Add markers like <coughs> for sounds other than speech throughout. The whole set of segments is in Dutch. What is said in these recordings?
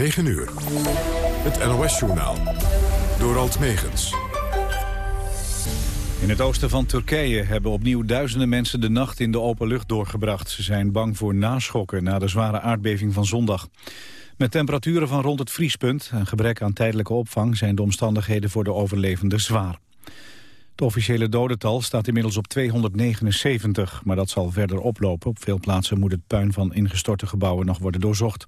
9 uur. Het NOS-journaal. Door Alt Megens. In het oosten van Turkije hebben opnieuw duizenden mensen de nacht in de open lucht doorgebracht. Ze zijn bang voor naschokken na de zware aardbeving van zondag. Met temperaturen van rond het vriespunt en gebrek aan tijdelijke opvang... zijn de omstandigheden voor de overlevenden zwaar. Het officiële dodental staat inmiddels op 279, maar dat zal verder oplopen. Op veel plaatsen moet het puin van ingestorte gebouwen nog worden doorzocht.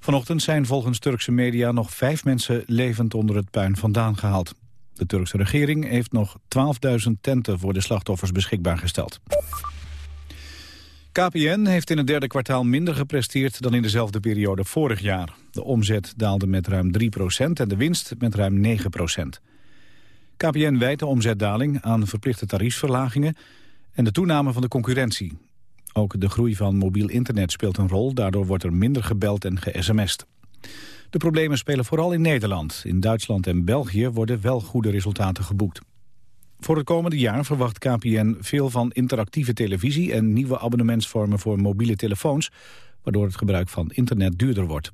Vanochtend zijn volgens Turkse media nog vijf mensen levend onder het puin vandaan gehaald. De Turkse regering heeft nog 12.000 tenten voor de slachtoffers beschikbaar gesteld. KPN heeft in het derde kwartaal minder gepresteerd dan in dezelfde periode vorig jaar. De omzet daalde met ruim 3% en de winst met ruim 9% KPN wijt de omzetdaling aan verplichte tariefsverlagingen en de toename van de concurrentie. Ook de groei van mobiel internet speelt een rol, daardoor wordt er minder gebeld en ge-sms'd. De problemen spelen vooral in Nederland. In Duitsland en België worden wel goede resultaten geboekt. Voor het komende jaar verwacht KPN veel van interactieve televisie... en nieuwe abonnementsvormen voor mobiele telefoons... waardoor het gebruik van internet duurder wordt.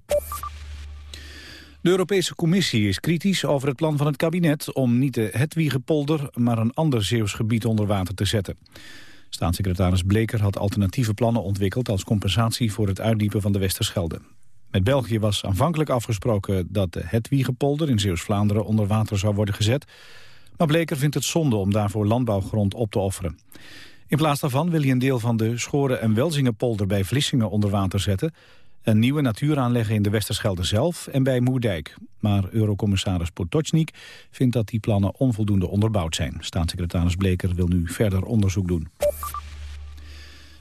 De Europese Commissie is kritisch over het plan van het kabinet... om niet de Hetwiegepolder, maar een ander Zeeuws gebied onder water te zetten. Staatssecretaris Bleker had alternatieve plannen ontwikkeld... als compensatie voor het uitdiepen van de Westerschelde. Met België was aanvankelijk afgesproken dat de Hetwiegepolder in Zeeuws-Vlaanderen onder water zou worden gezet. Maar Bleker vindt het zonde om daarvoor landbouwgrond op te offeren. In plaats daarvan wil hij een deel van de Schoren- en Welzingenpolder bij Vlissingen onder water zetten. Een nieuwe natuur aanleggen in de Westerschelde zelf en bij Moerdijk. Maar eurocommissaris Potocnik vindt dat die plannen onvoldoende onderbouwd zijn. Staatssecretaris Bleker wil nu verder onderzoek doen.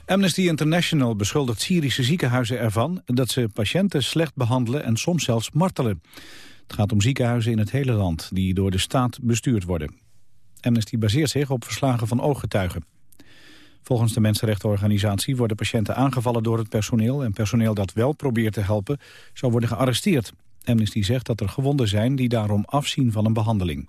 Amnesty International beschuldigt Syrische ziekenhuizen ervan... dat ze patiënten slecht behandelen en soms zelfs martelen. Het gaat om ziekenhuizen in het hele land die door de staat bestuurd worden. Amnesty baseert zich op verslagen van ooggetuigen. Volgens de mensenrechtenorganisatie worden patiënten aangevallen door het personeel... en personeel dat wel probeert te helpen zou worden gearresteerd. Amnesty zegt dat er gewonden zijn die daarom afzien van een behandeling.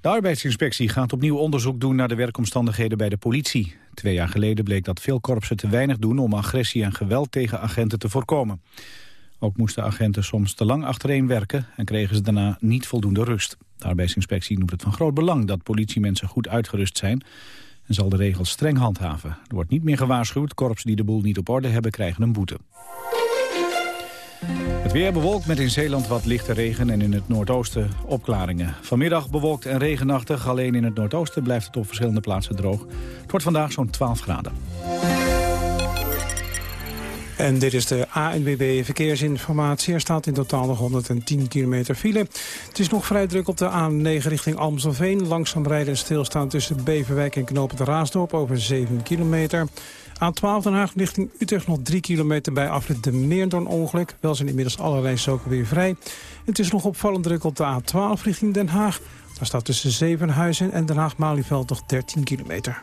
De arbeidsinspectie gaat opnieuw onderzoek doen naar de werkomstandigheden bij de politie. Twee jaar geleden bleek dat veel korpsen te weinig doen om agressie en geweld tegen agenten te voorkomen. Ook moesten agenten soms te lang achtereen werken en kregen ze daarna niet voldoende rust. De arbeidsinspectie noemt het van groot belang dat politiemensen goed uitgerust zijn en zal de regels streng handhaven. Er wordt niet meer gewaarschuwd, korpsen die de boel niet op orde hebben krijgen een boete. Het weer bewolkt met in Zeeland wat lichte regen en in het noordoosten opklaringen. Vanmiddag bewolkt en regenachtig, alleen in het noordoosten blijft het op verschillende plaatsen droog. Het wordt vandaag zo'n 12 graden. En dit is de ANWB Verkeersinformatie. Er staat in totaal nog 110 kilometer file. Het is nog vrij druk op de A9 richting Amstelveen. Langzaam rijden en stilstaan tussen Beverwijk en Knoop het Raasdorp over 7 kilometer. A12 Den Haag richting Utrecht nog 3 kilometer bij afrit de Meer door een ongeluk. Wel zijn inmiddels alle rijstroken weer vrij. Het is nog opvallend druk op de A12 richting Den Haag. Daar staat tussen Zevenhuizen en Den Haag-Malieveld nog 13 kilometer.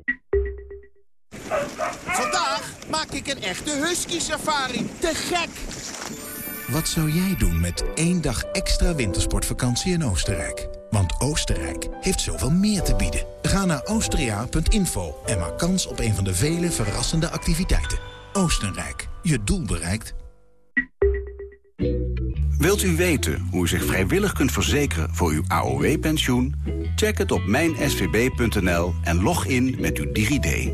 Maak ik een echte husky-safari. Te gek! Wat zou jij doen met één dag extra wintersportvakantie in Oostenrijk? Want Oostenrijk heeft zoveel meer te bieden. Ga naar austria.info en maak kans op een van de vele verrassende activiteiten. Oostenrijk, je doel bereikt. Wilt u weten hoe u zich vrijwillig kunt verzekeren voor uw AOW-pensioen? Check het op mijnsvb.nl en log in met uw DigiD.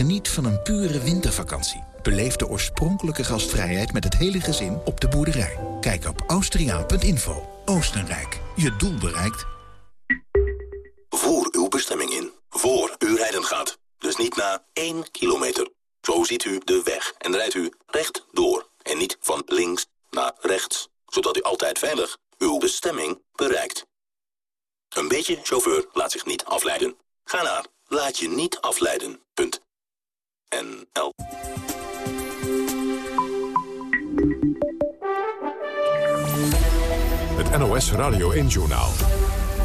Geniet van een pure wintervakantie. Beleef de oorspronkelijke gastvrijheid met het hele gezin op de boerderij. Kijk op austriaan.info. Oostenrijk, je doel bereikt. Voer uw bestemming in. Voor u rijden gaat. Dus niet na 1 kilometer. Zo ziet u de weg en rijdt u recht door. En niet van links naar rechts. Zodat u altijd veilig uw bestemming bereikt. Een beetje chauffeur laat zich niet afleiden. Ga naar laat je niet afleiden. NL. Het NOS Radio 1 Journaal.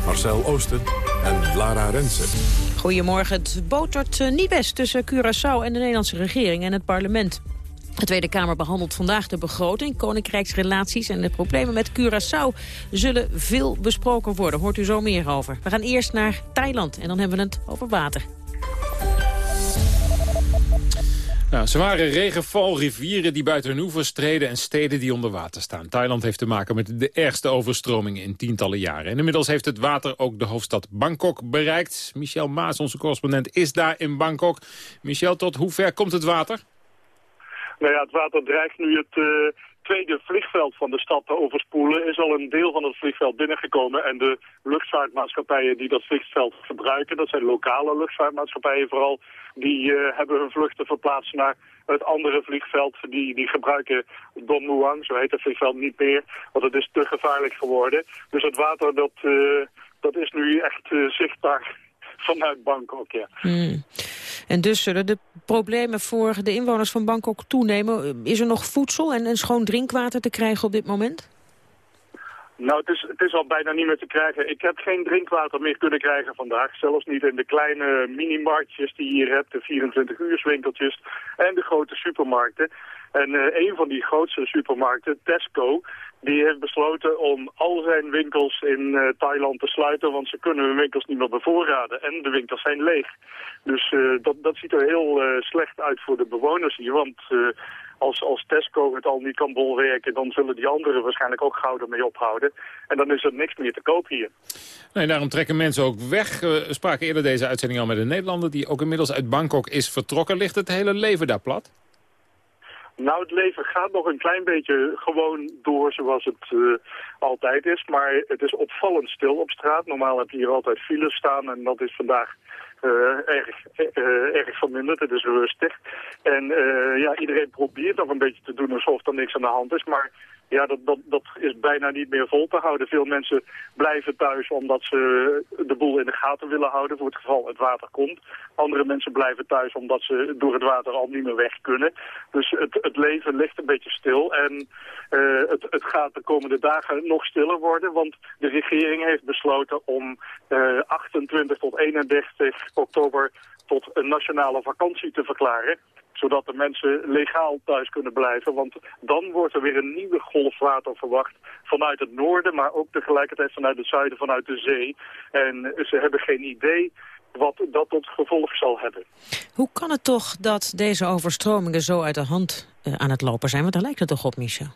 Marcel Oosten en Lara Rensen. Goedemorgen. Het botert eh, niet best tussen Curaçao en de Nederlandse regering en het parlement. De Tweede Kamer behandelt vandaag de begroting, koninkrijksrelaties... en de problemen met Curaçao zullen veel besproken worden. Hoort u zo meer over. We gaan eerst naar Thailand en dan hebben we het over water. Nou, zware regenval, rivieren die buiten hun oevers treden en steden die onder water staan. Thailand heeft te maken met de ergste overstromingen in tientallen jaren. En inmiddels heeft het water ook de hoofdstad Bangkok bereikt. Michel Maas, onze correspondent, is daar in Bangkok. Michel, tot hoe ver komt het water? Nou ja, het water dreigt nu het uh, tweede vliegveld van de stad te overspoelen. Is al een deel van het vliegveld binnengekomen. En de luchtvaartmaatschappijen die dat vliegveld gebruiken, dat zijn lokale luchtvaartmaatschappijen vooral, die uh, hebben hun vluchten verplaatst naar het andere vliegveld. Die, die gebruiken Don Muang, zo heet het vliegveld niet meer, want het is te gevaarlijk geworden. Dus het water dat, uh, dat is nu echt zichtbaar vanuit Bangkok, ja. Hmm. En dus zullen de problemen voor de inwoners van Bangkok toenemen. Is er nog voedsel en, en schoon drinkwater te krijgen op dit moment? Nou, het is, het is al bijna niet meer te krijgen. Ik heb geen drinkwater meer kunnen krijgen vandaag. Zelfs niet in de kleine minimarktjes die je hier hebt, de 24-uurswinkeltjes en de grote supermarkten. En uh, een van die grootste supermarkten, Tesco, die heeft besloten om al zijn winkels in uh, Thailand te sluiten, want ze kunnen hun winkels niet meer bevoorraden. En de winkels zijn leeg. Dus uh, dat, dat ziet er heel slecht uit voor de bewoners hier, want als, als Tesco het al niet kan bolwerken, dan zullen die anderen waarschijnlijk ook gauw ermee ophouden. En dan is er niks meer te koop hier. Nee, daarom trekken mensen ook weg. We spraken eerder deze uitzending al met een Nederlander die ook inmiddels uit Bangkok is vertrokken. Ligt het hele leven daar plat? Nou, het leven gaat nog een klein beetje gewoon door zoals het uh, altijd is. Maar het is opvallend stil op straat. Normaal heb je hier altijd files staan en dat is vandaag uh, erg, uh, erg verminderd. Het is rustig. En ja, iedereen probeert nog een beetje te doen alsof er niks aan de hand is. Maar ja, dat, dat, dat is bijna niet meer vol te houden. Veel mensen blijven thuis omdat ze de boel in de gaten willen houden voor het geval het water komt. Andere mensen blijven thuis omdat ze door het water al niet meer weg kunnen. Dus het, het leven ligt een beetje stil en uh, het, het gaat de komende dagen nog stiller worden. Want de regering heeft besloten om uh, 28 tot 31 oktober tot een nationale vakantie te verklaren zodat de mensen legaal thuis kunnen blijven. Want dan wordt er weer een nieuwe golf water verwacht vanuit het noorden, maar ook tegelijkertijd vanuit het zuiden, vanuit de zee. En ze hebben geen idee wat dat tot gevolg zal hebben. Hoe kan het toch dat deze overstromingen zo uit de hand uh, aan het lopen zijn? Want daar lijkt het toch op, Michel?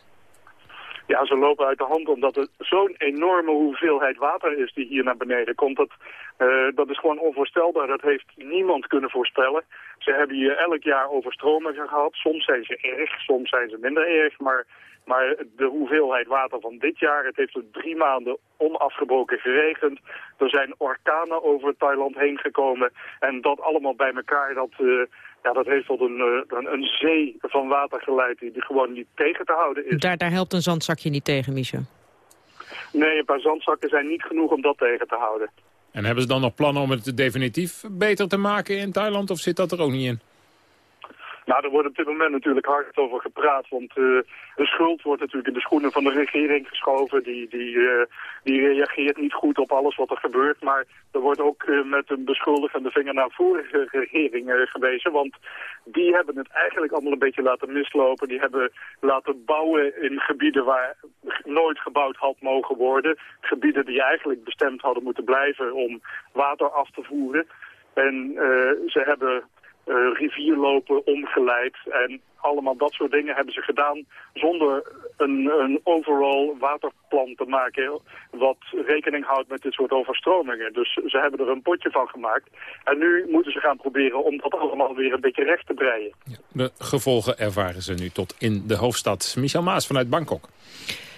Ja, ze lopen uit de hand omdat er zo'n enorme hoeveelheid water is die hier naar beneden komt. Dat, uh, dat is gewoon onvoorstelbaar. Dat heeft niemand kunnen voorspellen. Ze hebben hier elk jaar overstromingen gehad. Soms zijn ze erg, soms zijn ze minder erg. Maar, maar de hoeveelheid water van dit jaar, het heeft er drie maanden onafgebroken geregend. Er zijn orkanen over Thailand heen gekomen. En dat allemaal bij elkaar, dat... Uh, ja, dat heeft tot een, eh, een, een, zee van water geleid die, die gewoon niet tegen te houden is. Daar, daar helpt een zandzakje niet tegen, Michel? Nee, een paar zandzakken zijn niet genoeg om dat tegen te houden. En hebben ze dan nog plannen om het definitief beter te maken in Thailand of zit dat er ook niet in? Nou, er wordt op dit moment natuurlijk hard over gepraat, want uh, de schuld wordt natuurlijk in de schoenen van de regering geschoven. Die, die, uh, die reageert niet goed op alles wat er gebeurt, maar er wordt ook uh, met een beschuldigende vinger naar vorige regeringen gewezen, want die hebben het eigenlijk allemaal een beetje laten mislopen. Die hebben laten bouwen in gebieden waar nooit gebouwd had mogen worden. Gebieden die eigenlijk bestemd hadden moeten blijven om water af te voeren. En ze hebben rivierlopen omgeleid. En allemaal dat soort dingen hebben ze gedaan zonder een, een overall waterplan te maken wat rekening houdt met dit soort overstromingen. Dus ze hebben er een potje van gemaakt. En nu moeten ze gaan proberen om dat allemaal weer een beetje recht te breien. De gevolgen ervaren ze nu tot in de hoofdstad. Michel Maas vanuit Bangkok.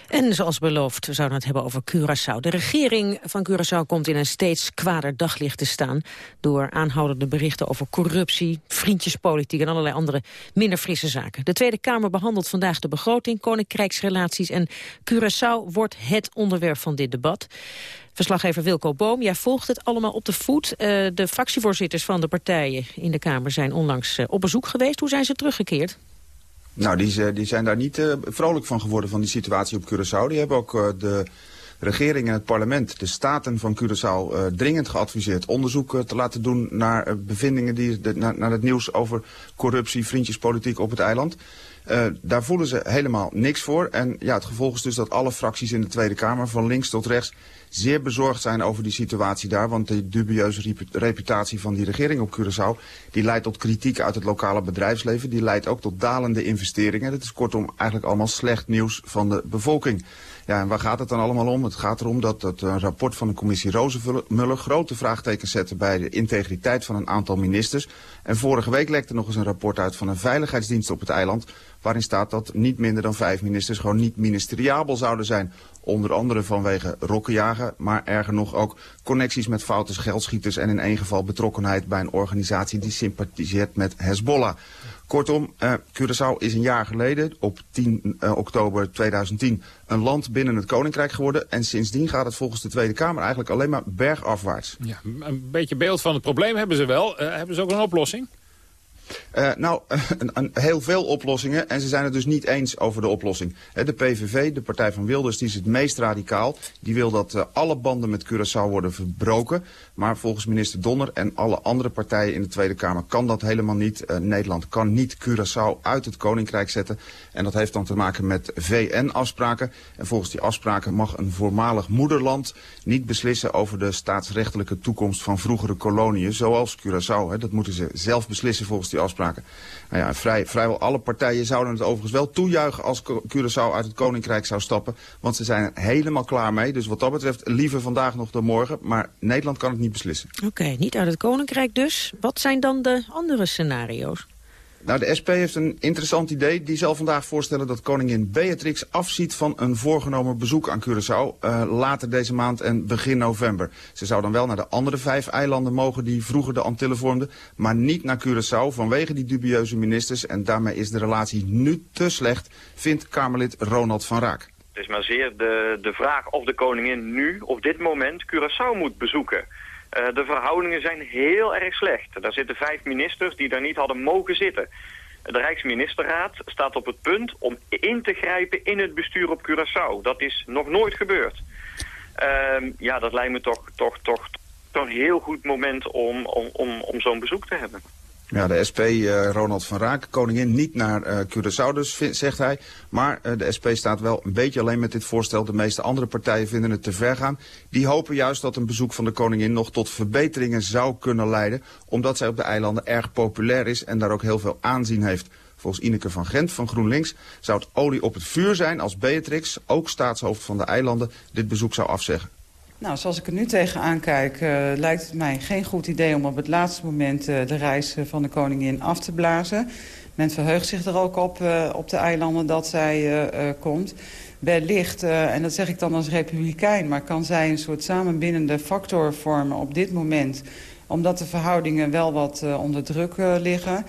En zoals beloofd zouden we het hebben over Curaçao. De regering van Curaçao komt in een steeds kwader daglicht te staan... door aanhoudende berichten over corruptie, vriendjespolitiek... en allerlei andere minder frisse zaken. De Tweede Kamer behandelt vandaag de begroting, koninkrijksrelaties... en Curaçao wordt het onderwerp van dit debat. Verslaggever Wilco Boom, jij volgt het allemaal op de voet. Uh, de fractievoorzitters van de partijen in de Kamer zijn onlangs uh, op bezoek geweest. Hoe zijn ze teruggekeerd? Nou, die, die zijn daar niet uh, vrolijk van geworden van die situatie op Curaçao. Die hebben ook uh, de regering en het parlement de staten van Curaçao dringend geadviseerd onderzoek te laten doen naar bevindingen die, naar, het nieuws over corruptie, vriendjespolitiek op het eiland. Uh, daar voelen ze helemaal niks voor. En ja, het gevolg is dus dat alle fracties in de Tweede Kamer, van links tot rechts, zeer bezorgd zijn over die situatie daar. Want de dubieuze reputatie van die regering op Curaçao... die leidt tot kritiek uit het lokale bedrijfsleven. Die leidt ook tot dalende investeringen. Dat is kortom eigenlijk allemaal slecht nieuws van de bevolking. Ja, en waar gaat het dan allemaal om? Het gaat erom dat het een rapport van de commissie Rozenmuller grote vraagtekens zette bij de integriteit van een aantal ministers. En vorige week lekte nog eens een rapport uit van een veiligheidsdienst op het eiland waarin staat dat niet minder dan vijf ministers gewoon niet ministeriabel zouden zijn. Onder andere vanwege rokkenjagen, maar erger nog ook connecties met foute geldschieters en in één geval betrokkenheid bij een organisatie die sympathiseert met Hezbollah. Kortom, uh, Curaçao is een jaar geleden, op 10 uh, oktober 2010, een land binnen het Koninkrijk geworden. En sindsdien gaat het volgens de Tweede Kamer eigenlijk alleen maar bergafwaarts. Ja, een beetje beeld van het probleem hebben ze wel. Uh, hebben ze ook een oplossing? Uh, nou, <laughs> een, heel veel oplossingen. En ze zijn het dus niet eens over de oplossing. De PVV, de partij van Wilders, die is het meest radicaal. Die wil dat uh, alle banden met Curaçao worden verbroken. Maar volgens minister Donner en alle andere partijen in de Tweede Kamer kan dat helemaal niet. Uh, Nederland kan niet Curaçao uit het Koninkrijk zetten. En dat heeft dan te maken met VN-afspraken. En volgens die afspraken mag een voormalig moederland niet beslissen over de staatsrechtelijke toekomst van vroegere koloniën. Zoals Curaçao. Hè. Dat moeten ze zelf beslissen volgens die afspraken. Nou ja, vrij, vrijwel alle partijen zouden het overigens wel toejuichen als Curaçao uit het Koninkrijk zou stappen. Want ze zijn er helemaal klaar mee. Dus wat dat betreft liever vandaag nog dan morgen. Maar Nederland kan het niet beslissen. Oké, niet uit het Koninkrijk dus. Wat zijn dan de andere scenario's? Nou, de SP heeft een interessant idee. Die zal vandaag voorstellen dat koningin Beatrix afziet van een voorgenomen bezoek aan Curaçao. Uh, later deze maand en begin november. Ze zou dan wel naar de andere vijf eilanden mogen die vroeger de Antillen vormden. Maar niet naar Curaçao vanwege die dubieuze ministers. En daarmee is de relatie nu te slecht, vindt Kamerlid Ronald van Raak. Het is maar zeer de, de vraag of de koningin nu, op dit moment, Curaçao moet bezoeken. Uh, de verhoudingen zijn heel erg slecht. Daar zitten vijf ministers die daar niet hadden mogen zitten. De Rijksministerraad staat op het punt om in te grijpen in het bestuur op Curaçao. Dat is nog nooit gebeurd. Uh, ja, dat lijkt me toch, toch, toch, toch een heel goed moment om, om, om, om zo'n bezoek te hebben. Ja, de SP, uh, Ronald van Raak, koningin niet naar uh, Curaçao dus, zegt hij. Maar uh, de SP staat wel een beetje alleen met dit voorstel. De meeste andere partijen vinden het te ver gaan. Die hopen juist dat een bezoek van de koningin nog tot verbeteringen zou kunnen leiden. Omdat zij op de eilanden erg populair is en daar ook heel veel aanzien heeft. Volgens Ineke van Gent van GroenLinks zou het olie op het vuur zijn als Beatrix, ook staatshoofd van de eilanden, dit bezoek zou afzeggen. Nou, zoals ik er nu tegenaan kijk, uh, lijkt het mij geen goed idee om op het laatste moment uh, de reis van de koningin af te blazen. Men verheugt zich er ook op, op de eilanden dat zij komt. Wellicht, en dat zeg ik dan als republikein, maar kan zij een soort samenbindende factor vormen op dit moment. Omdat de verhoudingen wel wat onder druk liggen.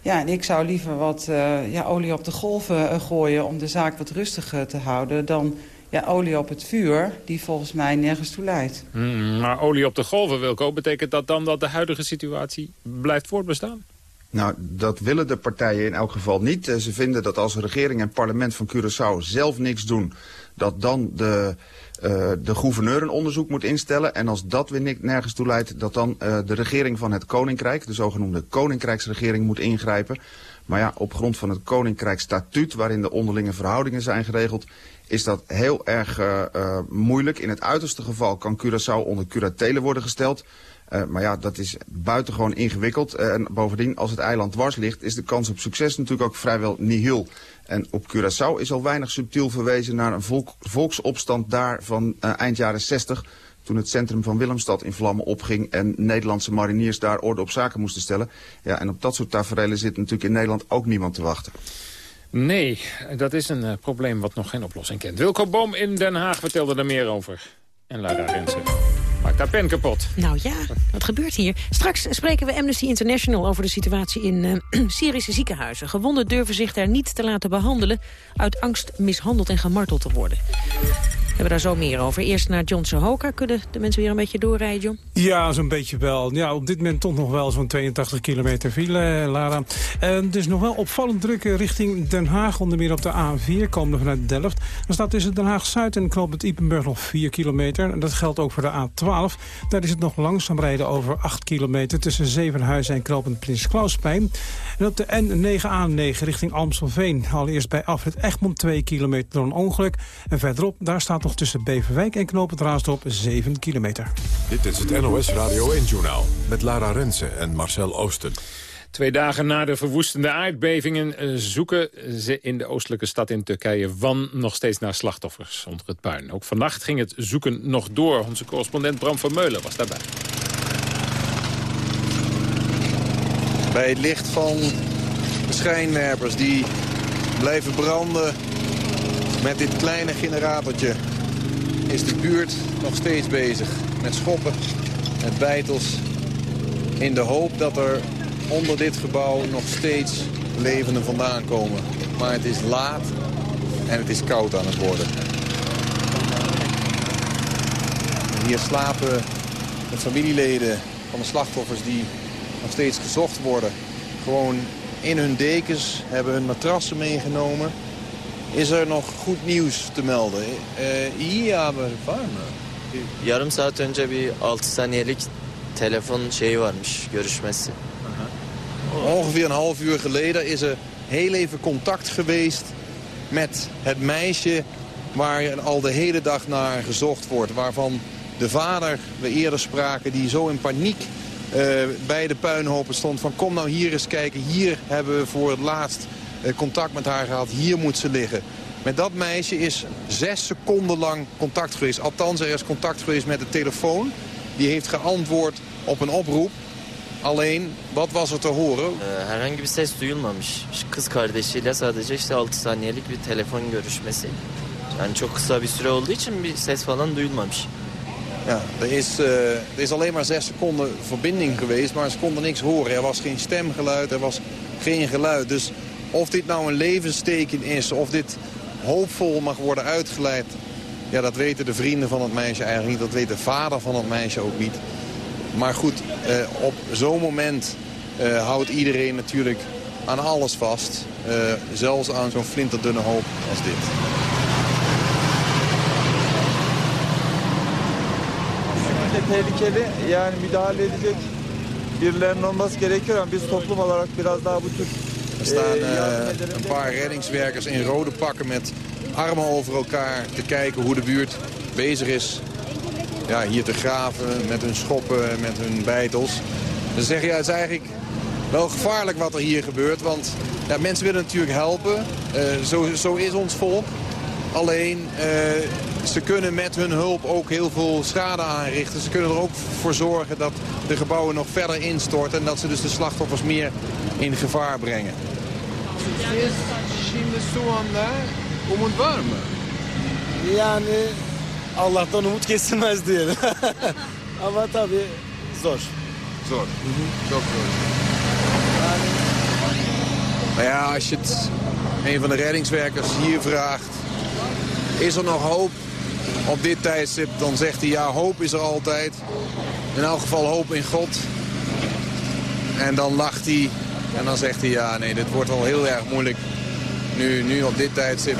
Ja, en ik zou liever wat ja, olie op de golven gooien om de zaak wat rustiger te houden... dan ja, olie op het vuur, die volgens mij nergens toe leidt. Mm, maar olie op de golven, Wilco, betekent dat dan dat de huidige situatie blijft voortbestaan? Nou, dat willen de partijen in elk geval niet. Ze vinden dat als regering en parlement van Curaçao zelf niks doen... dat dan de, uh, de gouverneur een onderzoek moet instellen. En als dat weer nergens toe leidt, dat dan uh, de regering van het koninkrijk... de zogenoemde koninkrijksregering moet ingrijpen. Maar ja, op grond van het koninkrijkstatuut... waarin de onderlinge verhoudingen zijn geregeld is dat heel erg uh, uh, moeilijk. In het uiterste geval kan Curaçao onder curatele worden gesteld. Uh, maar ja, dat is buitengewoon ingewikkeld. en bovendien, als het eiland dwars ligt, is de kans op succes natuurlijk ook vrijwel nihil. En op Curaçao is al weinig subtiel verwezen naar een volk, volksopstand daar van eind jaren 60 toen het centrum van Willemstad in vlammen opging... en Nederlandse mariniers daar orde op zaken moesten stellen. Ja, en op dat soort tafereelen zit natuurlijk in Nederland ook niemand te wachten. Nee, dat is een uh, probleem wat nog geen oplossing kent. Wilco Boom in Den Haag vertelde er meer over. En Lara Rensen maakt haar pen kapot. Nou ja, wat gebeurt hier? Straks spreken we Amnesty International over de situatie in uh, <clears throat> Syrische ziekenhuizen. Gewonden durven zich daar niet te laten behandelen... uit angst mishandeld en gemarteld te worden. Hebben daar zo meer over. Eerst naar John Sohoka. Kunnen de mensen weer een beetje doorrijden, John? Ja, zo'n beetje wel. Ja, op dit moment toch nog wel zo'n 82 kilometer file, Lara. En dus nog wel opvallend druk richting Den Haag. Onder meer op de A4, komende vanuit Delft. Dan staat tussen Den Haag-Zuid en Knoop Ipenburg nog 4 kilometer. En dat geldt ook voor de A12. Daar is het nog langzaam rijden over 8 kilometer... tussen Zevenhuizen en Knoopend Prins Klauspijn. En op de N9A9 richting Amstelveen. Allereerst bij afrit Egmond 2 kilometer een ongeluk. En verderop, daar staat nog tussen Beverwijk en Knoopend Raasdorp 7 kilometer. Dit is het NOS Radio 1-journaal met Lara Rensen en Marcel Oosten. Twee dagen na de verwoestende aardbevingen eh, zoeken ze in de oostelijke stad in Turkije Van nog steeds naar slachtoffers onder het puin. Ook vannacht ging het zoeken nog door. Onze correspondent Bram van Meulen was daarbij. Bij het licht van de schijnwerpers die blijven branden met dit kleine generatortje is de buurt nog steeds bezig met schoppen, met bijtels in de hoop dat er onder dit gebouw nog steeds levenden vandaan komen. Maar het is laat en het is koud aan het worden. Hier slapen de familieleden van de slachtoffers die nog steeds gezocht worden. Gewoon in hun dekens, hebben hun matrassen meegenomen. Is er nog goed nieuws te melden? Uh, iyi haber var mı? Yarım saat önce bir 6 saniyelik telefon şeyi varmış, görüşmesi. Ongeveer een half uur geleden is er heel even contact geweest met het meisje waar al de hele dag naar gezocht wordt. Waarvan de vader, we eerder spraken, die zo in paniek uh, bij de puinhopen stond van kom nou hier eens kijken. Hier hebben we voor het laatst contact met haar gehad. Hier moet ze liggen. Met dat meisje is zes seconden lang contact geweest. Althans, er is contact geweest met de telefoon. Die heeft geantwoord op een oproep. Alleen, wat was er te horen? Herhangi bir ses duyulmamış. Kız kardeşiyle sadece işte 6 saniyelik bir telefon görüşmesi. Yani çok kısa bir süre olduğu için bir ses falan duyulmamış. Ja, er is, uh, er is alleen maar zes seconden verbinding geweest, maar ze konden niks horen. Er was geen stemgeluid, er was geen geluid. Dus of dit nou een levensteken is, of dit hoopvol mag worden uitgeleid... ja, dat weten de vrienden van het meisje eigenlijk niet. Dat weet de vader van het meisje ook niet. Maar goed, uh, op zo'n moment uh, houdt iedereen natuurlijk aan alles vast. Uh, zelfs aan zo'n flinterdunne hoop als dit. tehlikeli yani edecek birilerinin olması gerekiyor biz toplum olarak biraz daha bu tür Er staan uh, een paar reddingswerkers in rode pakken met armen over elkaar te kijken hoe de buurt bezig is ja, hier te graven met hun schoppen, met hun bijtels. Dan zeg ja, het is eigenlijk wel gevaarlijk wat er hier gebeurt. Want ja, mensen willen natuurlijk helpen. Uh, zo, zo is ons volk. Alleen, uh, ze kunnen met hun hulp ook heel veel schade aanrichten. Ze kunnen er ook voor zorgen dat de gebouwen nog verder instorten... en dat ze dus de slachtoffers meer in gevaar brengen. Yani Allah'tan umut kesilmez diyelim. <laughs> Ama tabii zor. Zor. Çok zor. Nou ja, als je het een van de reddingswerkers hier vraagt... is er nog hoop op dit tijdstip? Dan zegt hij ja, hoop is er altijd. In elk geval hoop in God. En dan lacht hij en dan zegt hij ja, nee, dit wordt wel heel erg moeilijk. Nu, nu op dit tijdstip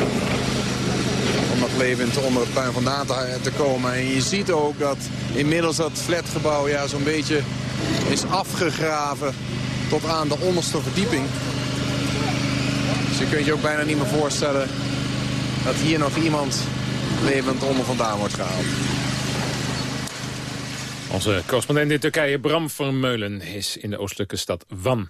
om nog levend onder het puin vandaan te, te komen. En je ziet ook dat inmiddels dat flatgebouw ja, zo'n beetje is afgegraven tot aan de onderste verdieping. Dus je kunt je ook bijna niet meer voorstellen dat hier nog iemand levend onder vandaan wordt gehaald. Onze correspondent in Turkije, Bram Vermeulen, is in de oostelijke stad Van.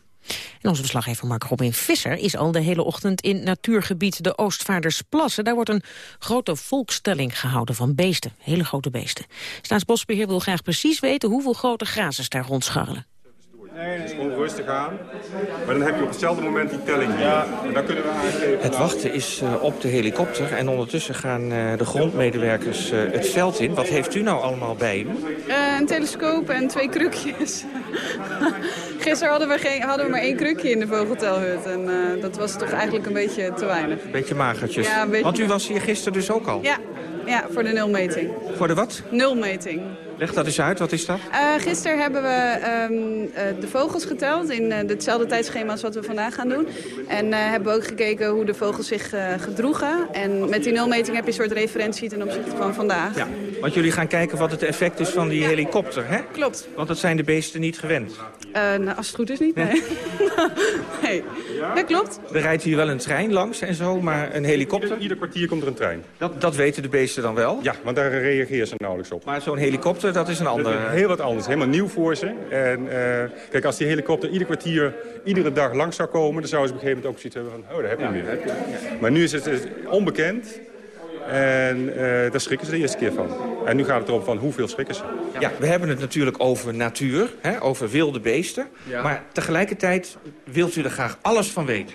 En onze verslaggever Mark Robin Visser is al de hele ochtend in natuurgebied de Oostvaardersplassen. Daar wordt een grote volkstelling gehouden van beesten, hele grote beesten. Staatsbosbeheer wil graag precies weten hoeveel grote grazers daar rondscharrelen. Nee, Het is gewoon rustig aan. Maar dan heb je op hetzelfde moment die telling hier. En dan kunnen we aangeven... Het wachten is uh, op de helikopter en ondertussen gaan uh, de grondmedewerkers uh, het veld in. Wat heeft u nou allemaal bij u? een telescoop en twee krukjes. <laughs> Gisteren hadden we, geen, hadden we maar één krukje in de vogeltelhut. En dat was toch eigenlijk een beetje te weinig. Beetje magertjes. Ja, een beetje... Want u was hier gisteren dus ook al? Ja, Ja, voor de nulmeting. Voor de wat? Nulmeting. Leg dat eens uit, wat is dat? Uh, gisteren hebben we ehm, uh, de vogels geteld in uh, hetzelfde tijdschema als wat we vandaag gaan doen. En hebben we ook gekeken hoe de vogels zich gedroegen. En met die nulmeting heb je een soort referentie ten opzichte van vandaag. Ja, want jullie gaan kijken wat het effect is van die ja. helikopter, hè? Klopt. Want dat zijn de beesten niet gewend. nou, als het goed is niet, nee. <laughs> nee. Dat klopt. Er rijdt hier wel een trein langs en zo, maar een helikopter? Ieder, ieder kwartier komt er een trein. Dat, dat weten de beesten dan wel? Ja, want daar reageren ze nauwelijks op. Maar zo'n helikopter, dat is een ander... Is heel wat anders, helemaal nieuw voor ze. En uh, kijk, als die helikopter ieder kwartier, iedere dag langs zou komen... dan zouden ze op een gegeven moment ook zoiets hebben van, oh, daar heb je ja, hem weer. Maar nu is het, onbekend en uh, daar schrikken ze de eerste keer van. En nu gaat het erom van hoeveel schrikken ze. Ja, we hebben het natuurlijk over natuur, hè, over wilde beesten. Ja. Maar tegelijkertijd wilt u er graag alles van weten.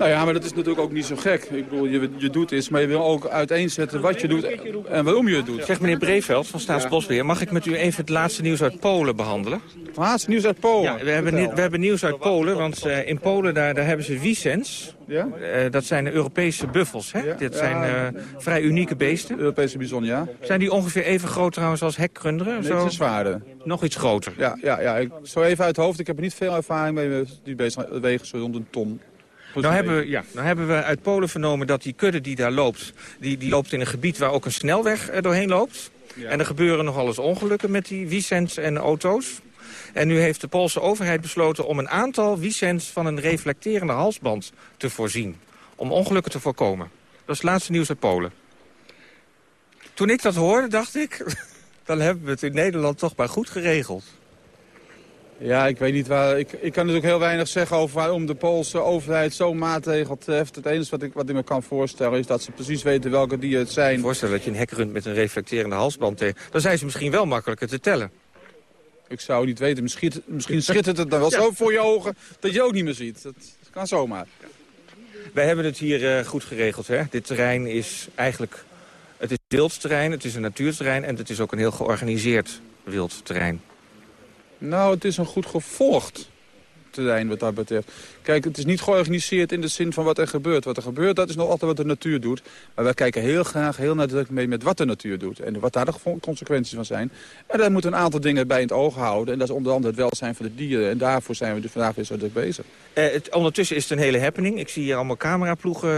Nou ja, maar dat is natuurlijk ook niet zo gek. Ik bedoel, je, je doet iets, maar je wil ook uiteenzetten wat je doet en waarom je het doet. Zeg meneer Breveld van Staatsbosbeheer, mag ik met u even het laatste nieuws uit Polen behandelen? Het laatste nieuws uit Polen? Ja, we hebben, we hebben nieuws uit Polen, want uh, in Polen daar, daar hebben ze Wiesens. Ja? Uh, dat zijn de Europese buffels, hè? Ja? Dit zijn uh, vrij unieke beesten. Europese bison, ja. Zijn die ongeveer even groot trouwens als hekkrunderen? Nee, zo? zwaarder. Nog iets groter? Ja, ja, ja. Ik, zo even uit het hoofd, ik heb er niet veel ervaring mee. Die beesten wegen zo rond een ton. Nou hebben, we, ja, nou hebben we uit Polen vernomen dat die kudde die daar loopt... die, die loopt in een gebied waar ook een snelweg er doorheen loopt. Ja. En er gebeuren nogal eens ongelukken met die Vicens en auto's. En nu heeft de Poolse overheid besloten om een aantal Vicens van een reflecterende halsband te voorzien. Om ongelukken te voorkomen. Dat is het laatste nieuws uit Polen. Toen ik dat hoorde, dacht ik... <laughs> dan hebben we het in Nederland toch maar goed geregeld. Ja, ik weet niet waar. Ik, ik kan natuurlijk heel weinig zeggen over waarom de Poolse overheid zo'n maatregel treft. Het enige wat ik, wat ik me kan voorstellen is dat ze precies weten welke dieren het zijn. Voorstellen dat je een hek runt met een reflecterende halsband tegen. Dan zijn ze misschien wel makkelijker te tellen. Ik zou niet weten. Misschien, misschien schittert het dan wel <laughs> zo voor je ogen dat je ook niet meer ziet. Dat kan zomaar. Wij hebben het hier uh, goed geregeld. Hè? Dit terrein is eigenlijk... Het is wildterrein, het is een natuurterrein en het is ook een heel georganiseerd wildterrein. Nou, het is een goed gevolgd terrein wat dat betreft. Kijk, het is niet georganiseerd in de zin van wat er gebeurt. Wat er gebeurt, dat is nog altijd wat de natuur doet. Maar wij kijken heel graag, heel nadrukkelijk mee met wat de natuur doet. En wat daar de consequenties van zijn. En daar moeten een aantal dingen bij in het oog houden. En dat is onder andere het welzijn van de dieren. En daarvoor zijn we vandaag weer zo druk bezig. Eh, het, ondertussen is het een hele happening. Ik zie hier allemaal cameraploegen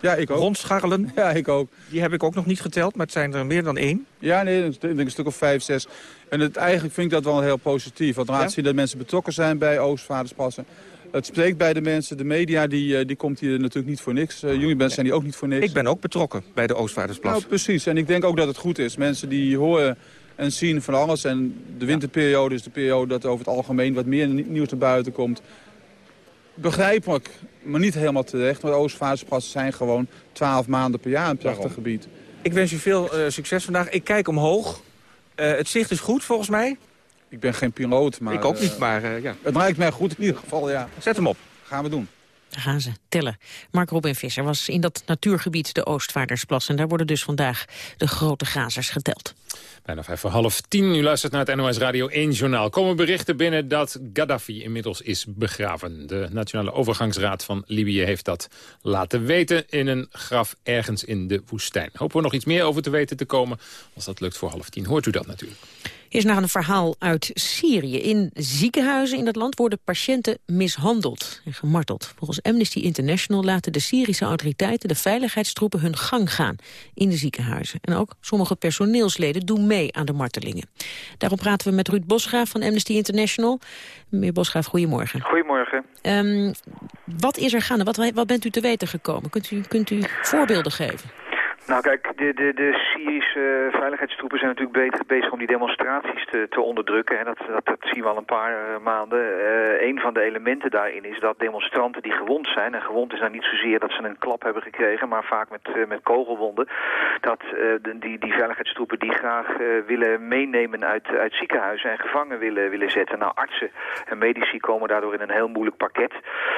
ja, ik ook. rondscharrelen. <laughs> Ja, ik ook. Die heb ik ook nog niet geteld, maar het zijn er meer dan één. Ja, nee, ik denk een stuk of vijf, zes. En het, eigenlijk vind ik dat wel heel positief. Want laat ja? zien dat mensen betrokken zijn bij Oostvaarderspassen. Het spreekt bij de mensen. De media die, die komt hier natuurlijk niet voor niks. Uh, jullie mensen zijn die ook niet voor niks. Ik ben ook betrokken bij de Oostvaardersplassen. Nou, precies. En ik denk ook dat het goed is. Mensen die horen en zien van alles. En de winterperiode is de periode dat over het algemeen wat meer nieuws naar buiten komt. Begrijpelijk, maar niet helemaal terecht. Want Oostvaardersplassen zijn gewoon 12 maanden per jaar een prachtig gebied. Ik wens u veel uh, succes vandaag. Ik kijk omhoog. Uh, het zicht is goed volgens mij. Ik ben geen piloot, maar... Ik ook niet, maar uh, ja. Het lijkt mij goed in ieder geval, ja. Zet hem op. Gaan we doen. Daar gaan ze tellen. Mark Robin Visser was in dat natuurgebied de Oostvaardersplas. En daar worden dus vandaag de grote grazers geteld. Bijna vijf voor half tien. U luistert naar het NOS Radio 1 journaal. Komen berichten binnen dat Gaddafi inmiddels is begraven. De Nationale Overgangsraad van Libië heeft dat laten weten... in een graf ergens in de woestijn. Hopen we nog iets meer over te weten te komen. Als dat lukt voor half tien, hoort u dat natuurlijk. Is naar een verhaal uit Syrië. In ziekenhuizen in dat land worden patiënten mishandeld en gemarteld. Volgens Amnesty International laten de Syrische autoriteiten... de veiligheidstroepen hun gang gaan in de ziekenhuizen. En ook sommige personeelsleden doen mee aan de martelingen. Daarom praten we met Ruud Bosgraaf van Amnesty International. Meneer Bosgraaf, goedemorgen. Goedemorgen. Um, wat is er gaande? Wat, wat bent u te weten gekomen? Kunt u, kunt u voorbeelden geven? Nou kijk, de, de, de Syrische veiligheidstroepen zijn natuurlijk bezig, bezig om die demonstraties te, te onderdrukken. En dat, dat, dat zien we al een paar uh, maanden. Uh, een van de elementen daarin is dat demonstranten die gewond zijn... en gewond is nou niet zozeer dat ze een klap hebben gekregen... maar vaak met, uh, met kogelwonden... dat die, die veiligheidstroepen die graag willen meenemen uit, uit ziekenhuizen... en gevangen willen, willen zetten. Nou, artsen en medici komen daardoor in een heel moeilijk pakket.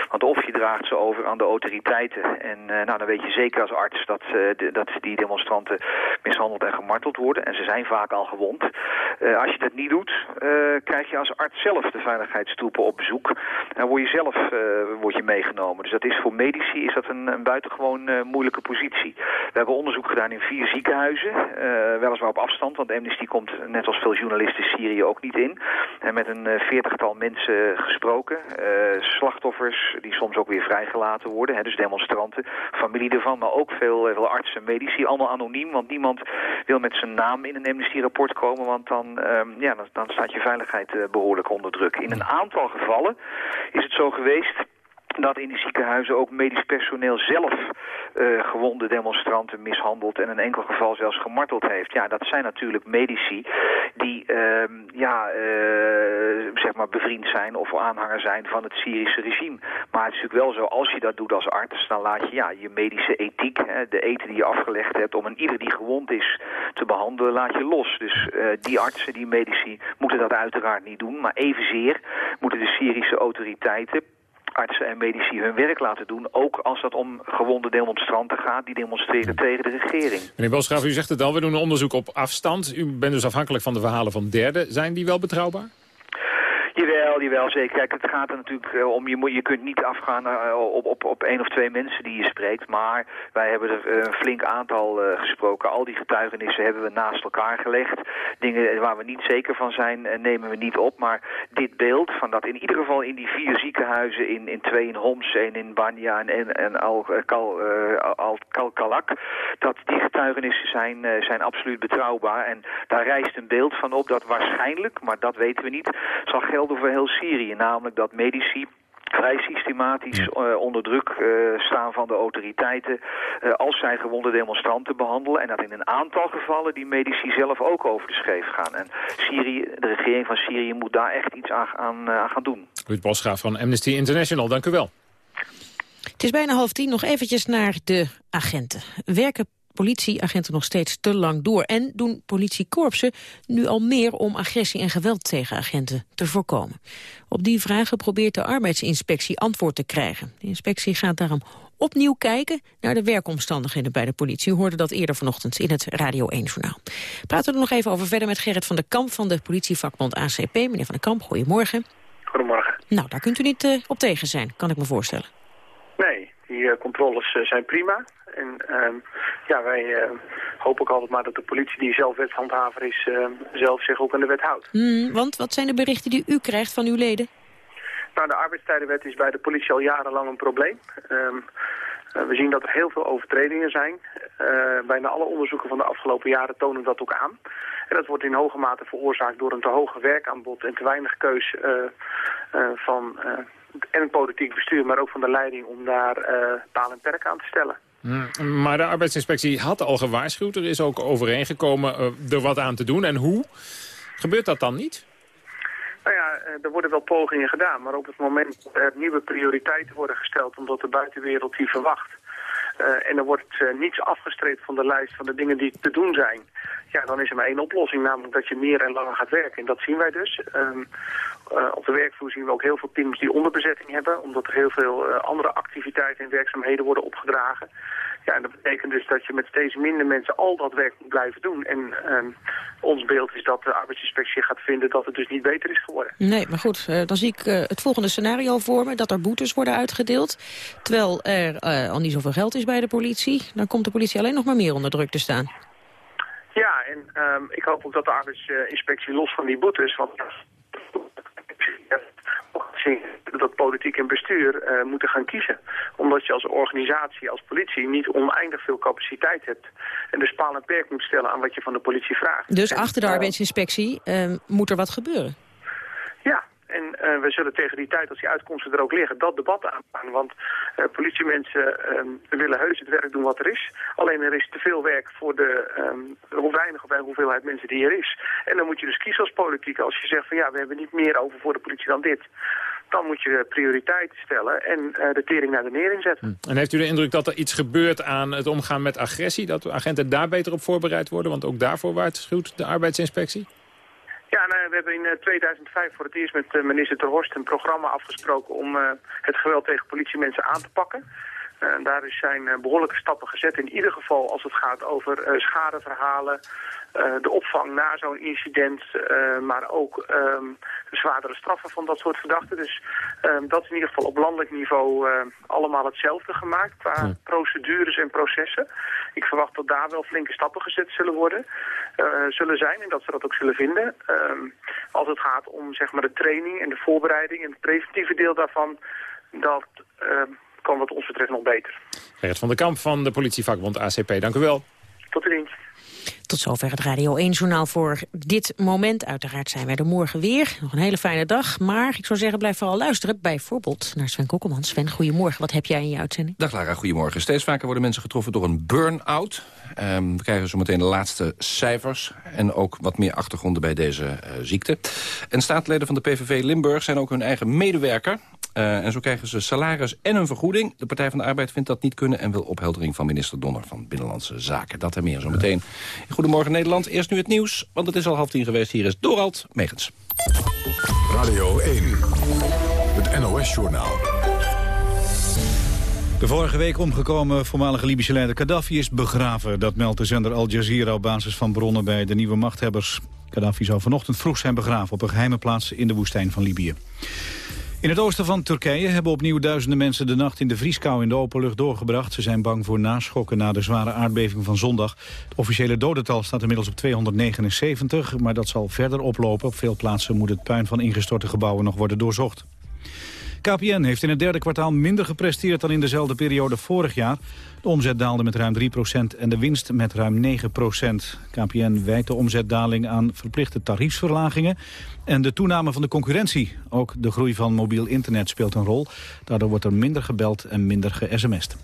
Want of je draagt ze over aan de autoriteiten... en nou, dan weet je zeker als arts dat, dat die demonstranten mishandeld en gemarteld worden. En ze zijn vaak al gewond. Uh, als je dat niet doet, uh, krijg je als arts zelf de veiligheidstroepen op bezoek. Dan word je zelf uh, word je meegenomen. Dus dat is voor medici is dat een, een buitengewoon moeilijke positie. We hebben onderzoek gedaan in vier ziekenhuizen. weliswaar op afstand, want Amnesty komt net als veel journalisten Syrië ook niet in. En met een veertigtal mensen gesproken. slachtoffers die soms ook weer vrijgelaten worden. Hè, dus demonstranten, familie ervan, maar ook veel, veel artsen, medici. Allemaal anoniem, want niemand wil met zijn naam in een Amnesty-rapport komen, want dan, um, ja, dan, dan, staat je veiligheid uh, behoorlijk onder druk. In een aantal gevallen is het zo geweest dat in die ziekenhuizen ook medisch personeel zelf uh, gewonde demonstranten mishandeld en in enkel geval zelfs gemarteld heeft. Ja, dat zijn natuurlijk medici die uh, ja, uh, zeg maar bevriend zijn of aanhanger zijn van het Syrische regime. Maar het is natuurlijk wel zo, als je dat doet als arts, dan laat je ja, je medische ethiek, hè, de eten die je afgelegd hebt om een ieder die gewond is te behandelen, laat je los. Dus uh, die artsen, die medici, moeten dat uiteraard niet doen. Maar evenzeer moeten de Syrische autoriteiten artsen en medici hun werk laten doen. Ook als dat om gewonde demonstranten gaat die demonstreren tegen de regering. Meneer Bosgraaf, u zegt het al, we doen een onderzoek op afstand. U bent dus afhankelijk van de verhalen van derden. Zijn die wel betrouwbaar? Jawel, jawel, zeker. Kijk, het gaat er natuurlijk uh, om, je, je kunt niet afgaan uh, op, op, op één of twee mensen die je spreekt. Maar wij hebben er uh, een flink aantal gesproken. Al die getuigenissen hebben we naast elkaar gelegd. Dingen waar we niet zeker van zijn, nemen we niet op. Maar dit beeld van dat in ieder geval in die vier ziekenhuizen, in, in twee in Homs, en in Banja en, en, Dat die getuigenissen zijn, zijn absoluut betrouwbaar. En daar rijst een beeld van op dat waarschijnlijk, maar dat weten we niet, zal gelden over heel Syrië. Namelijk dat medici vrij systematisch uh, onder druk uh, staan van de autoriteiten uh, als zij gewonde demonstranten behandelen. En dat in een aantal gevallen die medici zelf ook over de scheef gaan. En Syrië, de regering van Syrië moet daar echt iets aan, aan, aan gaan doen. Ruud Bosgraaf van Amnesty International, dank u wel. Het is bijna half tien, nog eventjes naar de agenten. Werken politieagenten nog steeds te lang door? En doen politiekorpsen nu al meer om agressie en geweld tegen agenten te voorkomen? Op die vragen probeert de arbeidsinspectie antwoord te krijgen. De inspectie gaat daarom opnieuw kijken naar de werkomstandigheden bij de politie. U hoorde dat eerder vanochtend in het Radio 1-journaal. Praten we er nog even over verder met Gerrit van der Kamp van de politievakbond ACP. Meneer van der Kamp, goedemorgen. Goedemorgen. Nou, daar kunt u niet uh, op tegen zijn, kan ik me voorstellen. Controles uh, zijn prima. En uh, ja, wij uh, hopen ook altijd maar dat de politie die zelf wetshandhaver is, uh, zelf zich ook aan de wet houdt. Mm, want wat zijn de berichten die u krijgt van uw leden? Nou, de arbeidstijdenwet is bij de politie al jarenlang een probleem. Um, we zien dat er heel veel overtredingen zijn. bijna alle onderzoeken van de afgelopen jaren tonen dat ook aan. En dat wordt in hoge mate veroorzaakt door een te hoge werkaanbod en te weinig keus van en het politiek bestuur, maar ook van de leiding om daar paal en perk aan te stellen. Mm, maar de arbeidsinspectie had al gewaarschuwd. Er is ook overeengekomen uh, er wat aan te doen. En hoe? Gebeurt dat dan niet? Nou ja, eh, er worden wel pogingen gedaan. Maar op het moment dat er nieuwe prioriteiten worden gesteld... omdat de buitenwereld die verwacht... Uh, en er wordt uh, niets afgestreept van de lijst van de dingen die te doen zijn. Ja, dan is er maar één oplossing, namelijk dat je meer en langer gaat werken. En dat zien wij dus. Um, uh, op de werkvloer zien we ook heel veel teams die onderbezetting hebben, omdat er heel veel andere activiteiten en werkzaamheden worden opgedragen. Ja, en dat betekent dus dat je met steeds minder mensen al dat werk moet blijven doen. En um, ons beeld is dat de arbeidsinspectie gaat vinden dat het dus niet beter is geworden. Nee, maar goed, uh, dan zie ik uh, het volgende scenario voor me. Dat er boetes worden uitgedeeld. Terwijl er uh, al niet zoveel geld is bij de politie. Dan komt de politie alleen nog maar meer onder druk te staan. Ja, en um, ik hoop ook dat de arbeidsinspectie los van die boetes... Want dat politiek en bestuur uh, moeten gaan kiezen. Omdat je als organisatie, als politie, niet oneindig veel capaciteit hebt. En dus paal en perk moet stellen aan wat je van de politie vraagt. Dus achter de arbeidsinspectie uh, moet er wat gebeuren? Ja, en uh, we zullen tegen die tijd, als die uitkomsten er ook liggen, dat debat aangaan. Want uh, politiemensen uh, willen heus het werk doen wat er is. Alleen er is te veel werk voor de um, hoe weinig of hoeveelheid mensen die er is. En dan moet je dus kiezen als politiek. Als je zegt van ja, we hebben niet meer over voor de politie dan dit. Dan moet je prioriteiten stellen en uh, de tering naar de nering zetten. En heeft u de indruk dat er iets gebeurt aan het omgaan met agressie? Dat agenten daar beter op voorbereid worden? Want ook daarvoor waarschuwt de arbeidsinspectie? Ja, nou, we hebben in 2005 voor het eerst met minister Ter Horst een programma afgesproken om uh, het geweld tegen politiemensen aan te pakken. Uh, daar zijn uh, behoorlijke stappen gezet. In ieder geval als het gaat over uh, schadeverhalen, de opvang na zo'n incident, maar ook um, de zwaardere straffen van dat soort verdachten. Dus um, dat is in ieder geval op landelijk niveau allemaal hetzelfde gemaakt qua ja. procedures en processen. Ik verwacht dat daar wel flinke stappen gezet zullen worden, zullen zijn en dat ze dat ook zullen vinden. Um, als het gaat om zeg maar, de training en de voorbereiding en het preventieve deel daarvan, dat kan wat ons betreft nog beter. Gerrit van der Kamp van de politievakbond ACP, dank u wel. Tot de dienst. Tot zover het Radio 1-journaal voor dit moment. Uiteraard zijn wij er morgen weer. Nog een hele fijne dag. Maar ik zou zeggen, blijf vooral luisteren. Bijvoorbeeld naar Sven Kokkelman. Sven, goedemorgen. Wat heb jij in je uitzending? Dag Lara, goedemorgen. Steeds vaker worden mensen getroffen door een burn-out. Um, we krijgen zo meteen de laatste cijfers. En ook wat meer achtergronden bij deze uh, ziekte. En staatsleden van de PVV Limburg zijn ook hun eigen medewerker. Uh, en zo krijgen ze salaris en een vergoeding. De Partij van de Arbeid vindt dat niet kunnen... en wil opheldering van minister Donner van Binnenlandse Zaken. Dat en meer zo meteen. Goedemorgen Nederland. Eerst nu het nieuws, want het is al half tien geweest. Hier is Dorald Megens. Radio 1, het NOS-journaal. De vorige week omgekomen voormalige Libische leider Gaddafi is begraven. Dat meldt de zender Al Jazeera op basis van bronnen bij de nieuwe machthebbers. Gaddafi zou vanochtend vroeg zijn begraven op een geheime plaats in de woestijn van Libië. In het oosten van Turkije hebben opnieuw duizenden mensen de nacht in de vrieskou in de open lucht doorgebracht. Ze zijn bang voor naschokken na de zware aardbeving van zondag. Het officiële dodental staat inmiddels op 279, maar dat zal verder oplopen. Op veel plaatsen moet het puin van ingestorte gebouwen nog worden doorzocht. KPN heeft in het derde kwartaal minder gepresteerd dan in dezelfde periode vorig jaar. De omzet daalde met ruim 3% en de winst met ruim 9% KPN wijt de omzetdaling aan verplichte tariefsverlagingen en de toename van de concurrentie. Ook de groei van mobiel internet speelt een rol. Daardoor wordt er minder gebeld en minder ge-sms'd.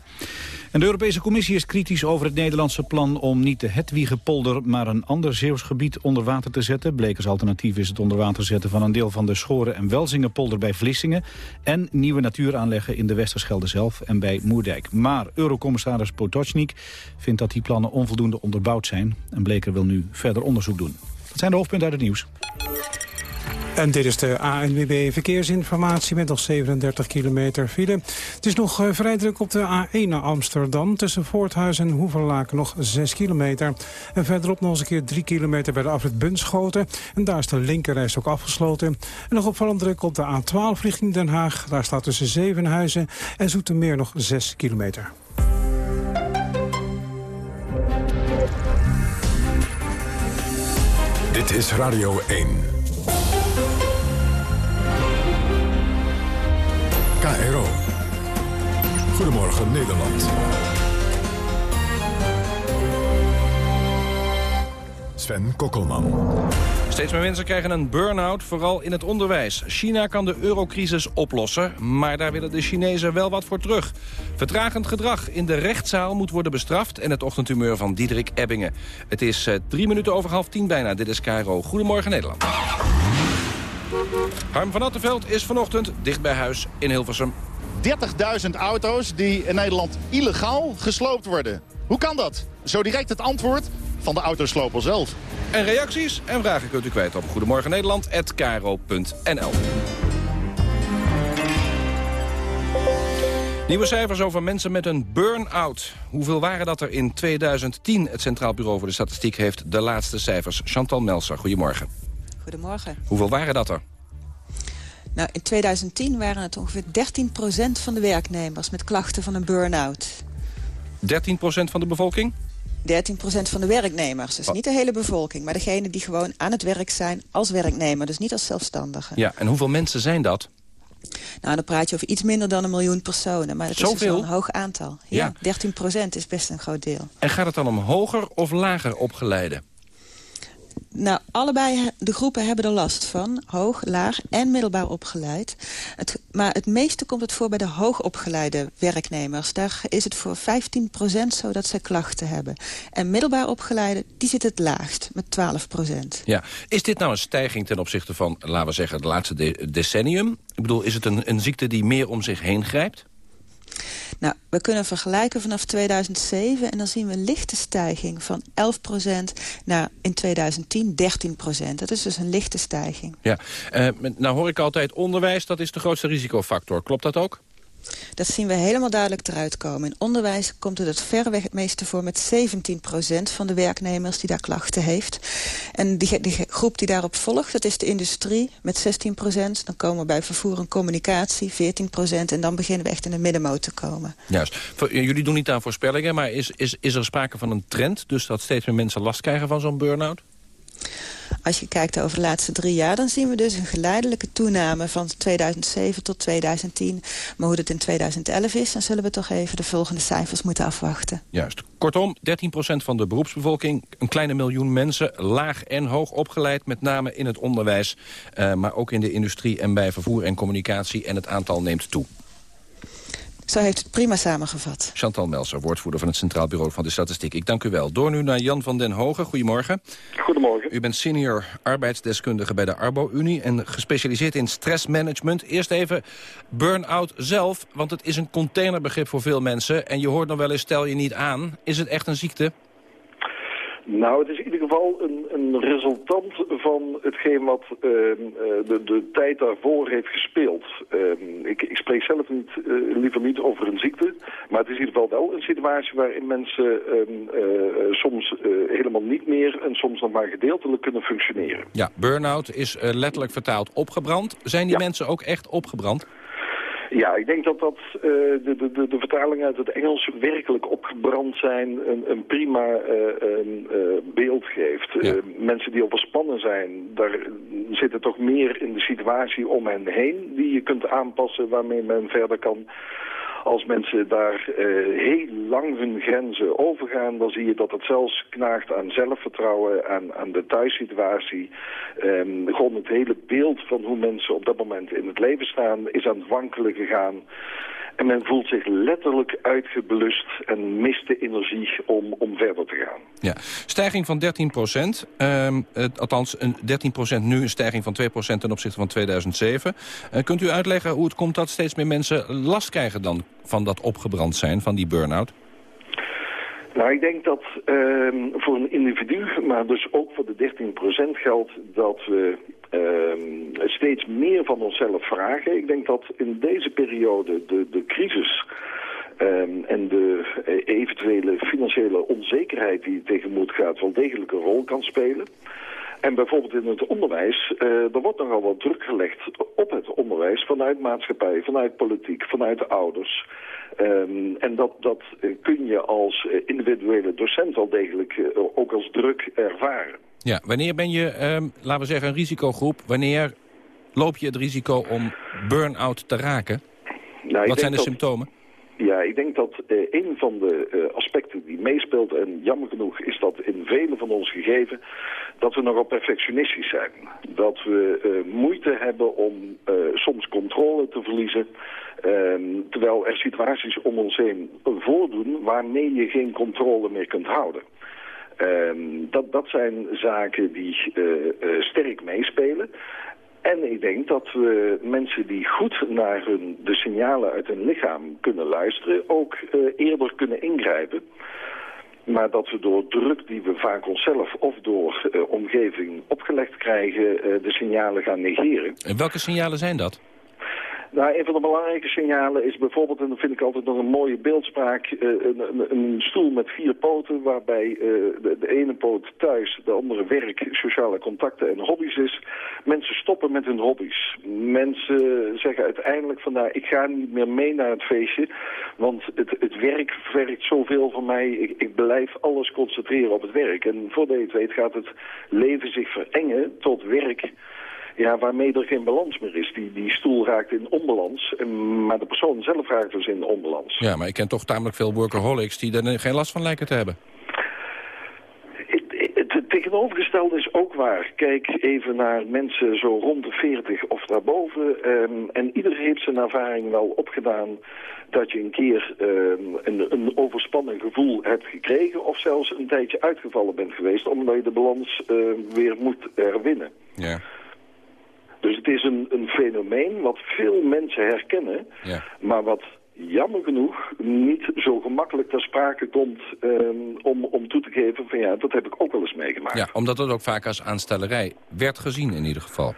En de Europese Commissie is kritisch over het Nederlandse plan om niet de Hetwiegepolder, maar een ander Zeeuws gebied onder water te zetten. Blekers alternatief is het onder water zetten van een deel van de Schoren- en Welzingenpolder bij Vlissingen. En nieuwe natuur aanleggen in de Westerschelde zelf en bij Moerdijk. Maar Eurocommissaris Potocnik vindt dat die plannen onvoldoende onderbouwd zijn. En Bleker wil nu verder onderzoek doen. Dat zijn de hoofdpunten uit het nieuws. En dit is de ANWB Verkeersinformatie met nog 37 kilometer file. Het is nog uh, vrij druk op de A1 naar Amsterdam. Tussen Voorthuis en Hoevenlaken nog 6 kilometer. En verderop nog eens een keer 3 kilometer bij de afrit Bunschoten. En daar is de linkerreis ook afgesloten. En nog opvallend druk op de A12 richting Den Haag. Daar staat tussen Zevenhuizen en Zoetermeer nog 6 kilometer. Dit is Radio 1. KRO. Goedemorgen Nederland. Sven Kokkelman. Steeds meer mensen krijgen een burn-out, vooral in het onderwijs. China kan de eurocrisis oplossen, maar daar willen de Chinezen wel wat voor terug. Vertragend gedrag in de rechtszaal moet worden bestraft... en het ochtendhumeur van Diederik Ebbingen. Het is uh, drie minuten over half tien bijna. Dit is KRO. Goedemorgen Nederland. Harm van Attenveld is vanochtend dicht bij huis in Hilversum. 30.000 auto's die in Nederland illegaal gesloopt worden. Hoe kan dat? Zo direct het antwoord van de autosloper zelf. En reacties en vragen kunt u kwijt op Goedemorgen Nederland@kro.nl. Nieuwe cijfers over mensen met een burn-out. Hoeveel waren dat er in 2010? Het Centraal Bureau voor de Statistiek heeft de laatste cijfers. Chantal Melser, goedemorgen. Goedemorgen. Hoeveel waren dat er? Nou, in 2010 waren het ongeveer 13% van de werknemers met klachten van een burn-out. 13% van de bevolking? 13% van de werknemers. Dus oh. niet de hele bevolking, maar degene die gewoon aan het werk zijn als werknemer. Dus niet als zelfstandige. Ja, en hoeveel mensen zijn dat? Nou, dan praat je over iets minder dan een miljoen personen. Maar dat is dus wel een hoog aantal. Ja, ja. 13% is best een groot deel. En gaat het dan om hoger of lager opgeleiden? Nou, allebei de groepen hebben er last van. Hoog, laag en middelbaar opgeleid. Maar het meeste komt het voor bij de hoogopgeleide werknemers. Daar is het voor 15% zo dat ze klachten hebben. En middelbaar opgeleide, die zit het laagst, met 12% Ja, is dit nou een stijging ten opzichte van, laten we zeggen, het laatste decennium? Ik bedoel, is het een, een ziekte die meer om zich heen grijpt? Nou, we kunnen vergelijken vanaf 2007 en dan zien we een lichte stijging van 11% naar in 2010 13% Dat is dus een lichte stijging. Ja, uh, nou hoor ik altijd onderwijs, dat is de grootste risicofactor. Klopt dat ook? Dat zien we helemaal duidelijk eruit komen. In onderwijs komt het het verreweg het meeste voor... met 17% van de werknemers die daar klachten heeft. En die, die, groep die daarop volgt, dat is de industrie met 16% Dan komen we bij vervoer en communicatie 14% En dan beginnen we echt in de middenmoot te komen. Juist. Jullie doen niet aan voorspellingen, maar is, is, is er sprake van een trend? Dus dat steeds meer mensen last krijgen van zo'n burn-out? Als je kijkt over de laatste drie jaar... dan zien we dus een geleidelijke toename van 2007 tot 2010. Maar hoe het in 2011 is, dan zullen we toch even de volgende cijfers moeten afwachten. Juist. Kortom, 13% van de beroepsbevolking, een kleine miljoen mensen... laag en hoog opgeleid, met name in het onderwijs... Uh, maar ook in de industrie en bij vervoer en communicatie. En het aantal neemt toe. Zo heeft het prima samengevat. Chantal Melser, woordvoerder van het Centraal Bureau van de Statistiek. Ik dank u wel. Door nu naar Jan van den Hogen. Goedemorgen. Goedemorgen. U bent senior arbeidsdeskundige bij de Arbo-Unie... en gespecialiseerd in stressmanagement. Eerst even burn-out zelf, want het is een containerbegrip voor veel mensen... en je hoort nog wel eens, stel je niet aan. Is het echt een ziekte? Nou, het is in ieder geval een, een resultant van hetgeen wat uh, de, de tijd daarvoor heeft gespeeld. Uh, ik, ik, spreek zelf niet, uh, liever niet over een ziekte, maar het is in ieder geval wel een situatie waarin mensen ehm, soms helemaal niet meer en soms nog maar gedeeltelijk kunnen functioneren. Ja, burn-out is letterlijk vertaald opgebrand. Zijn die mensen ook echt opgebrand? Ja, ik denk dat dat uh, de, de, de vertaling uit het Engels werkelijk opgebrand zijn een, een prima uh, uh, beeld geeft. Ja. mensen die overspannen zijn, daar zitten toch meer in de situatie om hen heen die je kunt aanpassen waarmee men verder kan als mensen daar uh, heel lang hun grenzen overgaan, dan zie je dat het zelfs knaagt aan zelfvertrouwen, aan, aan de thuissituatie. Um, gewoon het hele beeld van hoe mensen op dat moment in het leven staan is aan het wankelen gegaan. En men voelt zich letterlijk uitgeblust en mist de energie om, om verder te gaan. Ja, stijging van 13 procent. Um, althans, een 13 procent nu, een stijging van 2 procent ten opzichte van 2007. Uh, kunt u uitleggen hoe het komt dat steeds meer mensen last krijgen dan van dat opgebrand zijn, van die burn-out? Nou, ik denk dat uh, voor een individu, maar dus ook voor de 13% geldt dat we uh, steeds meer van onszelf vragen. Ik denk dat in deze periode de, de crisis um, en de eh, eventuele financiële onzekerheid die tegenmoet gaat wel degelijk een rol kan spelen. En bijvoorbeeld in het onderwijs, uh, er wordt nogal wat druk gelegd op het onderwijs vanuit maatschappij, vanuit politiek, vanuit de ouders. Um, en dat, dat kun je als individuele docent wel degelijk ook als druk ervaren. Ja, wanneer ben je, um, laten we zeggen, een risicogroep? Wanneer loop je het risico om burn-out te raken? Nou, Wat zijn de dat... symptomen? Ja, ik denk dat uh, een van de uh, aspecten die meespeelt, en jammer genoeg is dat in vele van ons gegeven, dat we nogal perfectionistisch zijn. Dat we uh, moeite hebben om soms controle te verliezen, ehm, terwijl er situaties om ons heen voordoen waarmee je geen controle meer kunt houden. Um, dat, dat zijn zaken die uh, sterk meespelen. En ik denk dat we mensen die goed naar hun, de signalen uit hun lichaam kunnen luisteren... ook uh, eerder kunnen ingrijpen. Maar dat we door druk die we vaak onszelf of door omgeving opgelegd krijgen... de signalen gaan negeren. En welke signalen zijn dat? Nou, een van de belangrijke signalen is bijvoorbeeld, en dat vind ik altijd nog een mooie beeldspraak, uh, een, een, een, stoel met vier poten waarbij uh, de, de, ene poot thuis, de andere werk, sociale contacten en hobby's is. Mensen stoppen met hun hobby's. Mensen zeggen uiteindelijk van nou, ik ga niet meer mee naar het feestje, want het, het werk vergt zoveel van mij. Ik, ik blijf alles concentreren op het werk. En voordat je het weet gaat het leven zich verengen tot werk ja, waarmee er geen balans meer is. Die, die stoel raakt in onbalans, en, maar de persoon zelf raakt dus in onbalans. Ja, maar ik ken toch tamelijk veel workaholics die er geen last van lijken te hebben. Het tegenovergestelde is ook waar. Kijk even naar mensen zo rond de 40 of daarboven. Um, en iedereen heeft zijn ervaring wel opgedaan dat je een keer um, een, een overspannen gevoel hebt gekregen... of zelfs een tijdje uitgevallen bent geweest... omdat je de balans uh, weer moet herwinnen. Ja. Dus het is een, een fenomeen wat veel mensen herkennen, ja. maar wat jammer genoeg niet zo gemakkelijk ter sprake komt ehm, om, om toe te geven van ja, dat heb ik ook wel eens meegemaakt. Ja, omdat het ook vaak als aanstellerij werd gezien in ieder geval.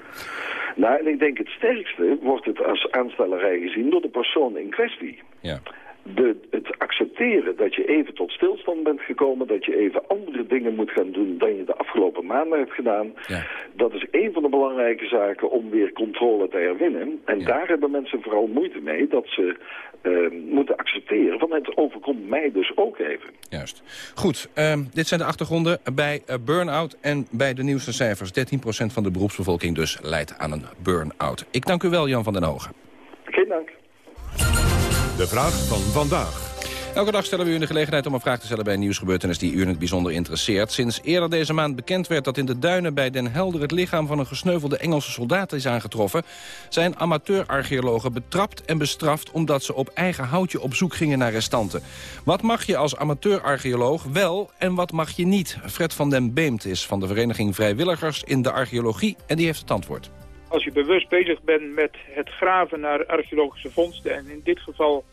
Nou, en ik denk het sterkste wordt het als aanstellerij gezien door de persoon in kwestie. Ja. De, het accepteren dat je even tot stilstand bent gekomen, dat je even andere dingen moet gaan doen dan je de afgelopen maanden hebt gedaan, Ja. dat is een van de belangrijke zaken om weer controle te herwinnen. En daar hebben mensen vooral moeite mee dat ze eh, moeten accepteren van het overkomt mij dus ook even. Juist. Goed, ehm, dit zijn de achtergronden bij eh, burn-out en bij de nieuwste cijfers. 13% van de beroepsbevolking dus leidt aan een burn-out. Ik dank u wel, Jan van den Hogen. Geen dank. De vraag van vandaag. Elke dag stellen we u de gelegenheid om een vraag te stellen bij een nieuwsgebeurtenis die u in het bijzonder interesseert. Sinds eerder deze maand bekend werd dat in de duinen bij Den Helder het lichaam van een gesneuvelde Engelse soldaat is aangetroffen, zijn amateurarcheologen betrapt en bestraft omdat ze op eigen houtje op zoek gingen naar restanten. Wat mag je als amateurarcheoloog wel en wat mag je niet? Fred van den Beemt is van de vereniging Vrijwilligers in de Archeologie en die heeft het antwoord. Als je bewust bezig bent met het graven naar archeologische vondsten... en in dit geval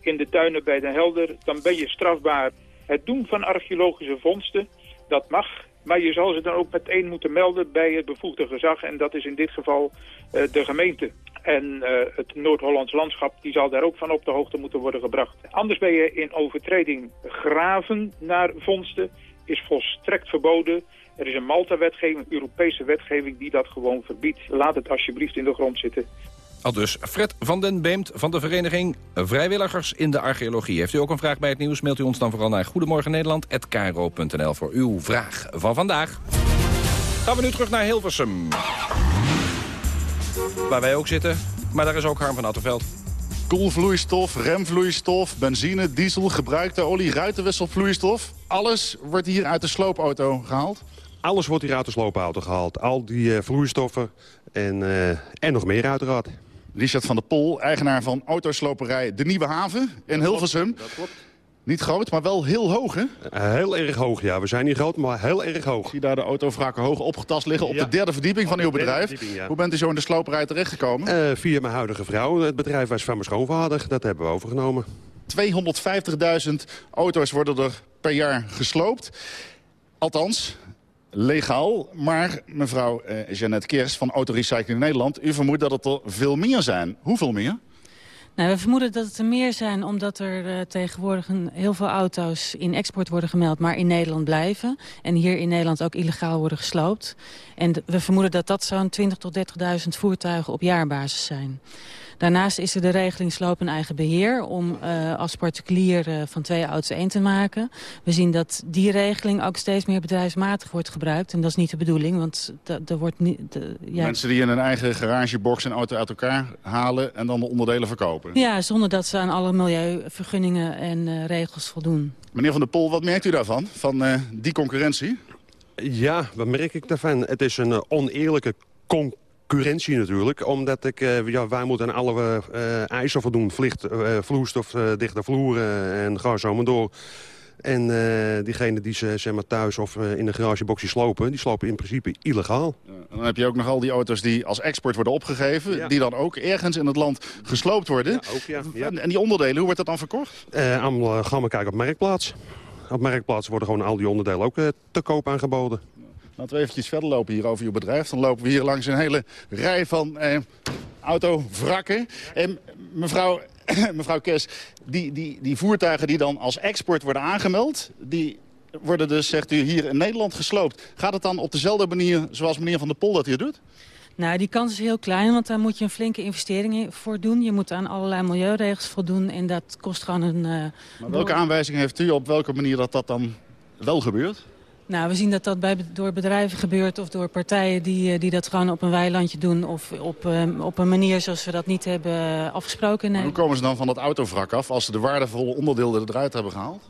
in de tuinen bij Den Helder, dan ben je strafbaar. Het doen van archeologische vondsten, dat mag... maar je zal ze dan ook meteen moeten melden bij het bevoegde gezag... en dat is in dit geval eh, de gemeente. En eh, het Noord-Hollands landschap die zal daar ook van op de hoogte moeten worden gebracht. Anders ben je in overtreding graven naar vondsten, is volstrekt verboden... Er is een Malta-wetgeving, Europese wetgeving, die dat gewoon verbiedt. Laat het alsjeblieft in de grond zitten. Al dus Fred van den Beemt van de vereniging Vrijwilligers in de Archeologie. Heeft u ook een vraag bij het nieuws, mailt u ons dan vooral naar goedemorgennederland.kro.nl voor uw vraag van vandaag. Gaan we nu terug naar Hilversum. Waar wij ook zitten, maar daar is ook Harm van Attenveld. Koelvloeistof, remvloeistof, benzine, diesel, gebruikte olie, ruitenwisselvloeistof. Alles wordt hier uit de sloopauto gehaald. Alles wordt hier uit de sloopauto gehaald. Al die eh, vloeistoffen en, eh, en nog meer uiteraard. Richard van der Pol, eigenaar van autosloperij De Nieuwe Haven in Hilversum. Dat klopt. Niet groot, maar wel heel hoog, hè? Eh, heel erg hoog, ja. We zijn niet groot, maar heel erg hoog. Ik zie daar de autovrakken hoog opgetast liggen op Ja. de derde verdieping van uw bedrijf. ja. Hoe bent u zo in de sloperij terechtgekomen? Eh, via mijn huidige vrouw. Het bedrijf was van mijn schoonvader. Dat hebben we overgenomen. 250.000 auto's worden er per jaar gesloopt. Althans, legaal. Maar mevrouw eh, Jeannette Kers van Autorecycling Nederland... u vermoedt dat het er veel meer zijn. Hoeveel meer? Nou, we vermoeden dat het er meer zijn omdat er eh, tegenwoordig een, heel veel auto's in export worden gemeld, maar in Nederland blijven. En hier in Nederland ook illegaal worden gesloopt. En we vermoeden dat dat zo'n 20.000 tot 30.000 voertuigen op jaarbasis zijn. Daarnaast is er de regeling sloop en eigen beheer om eh, als particulier eh, van twee auto's één te maken. We zien dat die regeling ook steeds meer bedrijfsmatig wordt gebruikt. En dat is niet de bedoeling, want er wordt niet... de- ja, Mensen die in hun eigen garagebox een auto uit elkaar halen... en dan de onderdelen verkopen. Ja, zonder dat ze aan alle milieuvergunningen en eh, regels voldoen. Meneer Van der Pol, wat merkt u daarvan? Van eh, die concurrentie? Ja, wat merk ik daarvan? Het is een oneerlijke concurrentie natuurlijk. Omdat ik, eh, ja, wij moeten aan alle eh, eisen voldoen. Vlicht, eh, vloeistof, dichte vloeren en ga zo maar door. En eh diegenen die ze zeg maar, thuis of in de garageboxje slopen... die slopen in principe illegaal. En dan heb je ook nog al die auto's die als export worden opgegeven... die dan ook ergens in het land gesloopt worden. ook, ja. ja. En, en die onderdelen, hoe wordt dat dan verkocht? Eh, allemaal gaan we kijken op Marktplaats. Op Marktplaats worden gewoon al die onderdelen ook te koop aangeboden. Laten we eventjes verder lopen hier over uw bedrijf. Dan lopen we hier langs een hele rij van eh, autovrakken. En mevrouw, <coughs> mevrouw Kes, die, die, die voertuigen die dan als export worden aangemeld... die worden dus, zegt u, hier in Nederland gesloopt. Gaat het dan op dezelfde manier zoals meneer Van der Pol dat hier doet? Nou, die kans is heel klein, want daar moet je een flinke investering in- voor doen. Je moet aan allerlei milieuregels voldoen en dat kost gewoon een... eh, Maar welke aanwijzing heeft u op welke manier dat dat dan wel gebeurt? Nou, we zien dat dat bij, door bedrijven gebeurt of door partijen die, eh, die dat gewoon op een weilandje doen. Of op, eh, op een manier zoals we dat niet hebben afgesproken. Maar Nee. hoe komen ze dan van dat autovrak af als ze de waardevolle onderdelen eruit hebben gehaald?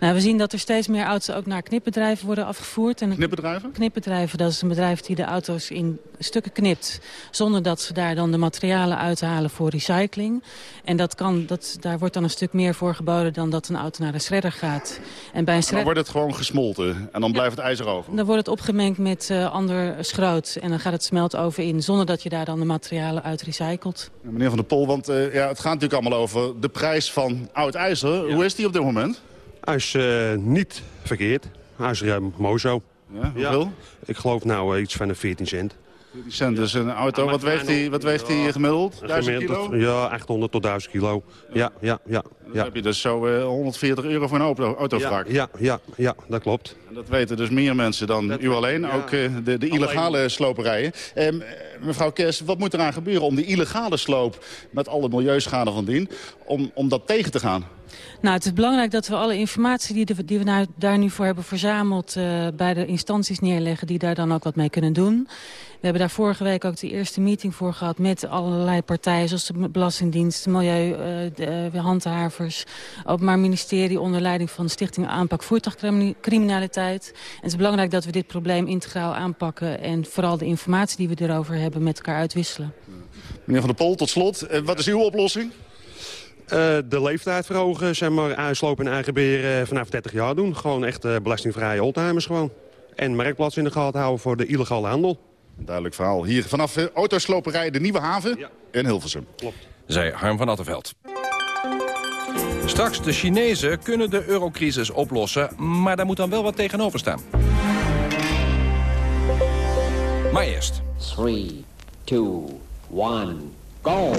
Nou, we zien dat er steeds meer auto's ook naar knipbedrijven worden afgevoerd. En knipbedrijven? Knipbedrijven, dat is een bedrijf die de auto's in stukken knipt... zonder dat ze daar dan de materialen uithalen voor recycling. En dat kan, dat, daar wordt dan een stuk meer voor geboden... dan dat een auto naar de shredder gaat. En bij een shredder... dan wordt het gewoon gesmolten en dan blijft het ijzer over? Dan wordt het opgemengd met uh, ander schroot en dan gaat het smeltoven in... zonder dat je daar dan de materialen uit recycelt. Meneer Van der Pol, want uh, ja, het gaat natuurlijk allemaal over de prijs van oud ijzer. Ja. Hoe is die op dit moment? Hij is uh, niet verkeerd. Hij is ruim mooi zo. Ja, hoeveel? Ja. Ik geloof nou iets van de 14 cent. 14 cent, dus een auto. Wat weegt die, wat weegt die gemiddeld? 1000 kilo? Ja, 800 tot 1000 kilo. Ja, ja, ja. Dan heb je dus zo uh, 140 euro voor een auto, autovrak. Ja, ja, ja, dat klopt. En dat weten dus meer mensen dan dat u alleen, ja. ook uh, de, de illegale alleen. sloperijen. Eh, mevrouw Kers, wat moet eraan gebeuren om die illegale sloop... met alle milieuschade van dien, om, om dat tegen te gaan? Nou, het is belangrijk dat we alle informatie die, de, die we nou, daar nu voor hebben verzameld... Uh, bij de instanties neerleggen die daar dan ook wat mee kunnen doen. We hebben daar vorige week ook de eerste meeting voor gehad... met allerlei partijen, zoals de Belastingdienst, de Milieuhandhavers... uh, Openbaar Ministerie onder leiding van de Stichting Aanpak Voertuigcriminaliteit. En het is belangrijk dat we dit probleem integraal aanpakken... en vooral de informatie die we erover hebben met elkaar uitwisselen. Meneer Van der Pol, tot slot, uh, wat is uw oplossing? Uh, de leeftijd verhogen, zeg maar, uitslopen en eigen beheer uh, vanaf 30 jaar doen. Gewoon echt uh, belastingvrije oldtimers gewoon. En marktplaats in de gaten houden voor de illegale handel. Een duidelijk verhaal. Hier vanaf autosloperij de Nieuwe Haven ja. in Hilversum. Klopt. Zij Harm van Attenveld. Straks, de Chinezen kunnen de eurocrisis oplossen, maar daar moet dan wel wat tegenover staan. Maar eerst. 3, 2, 1, go!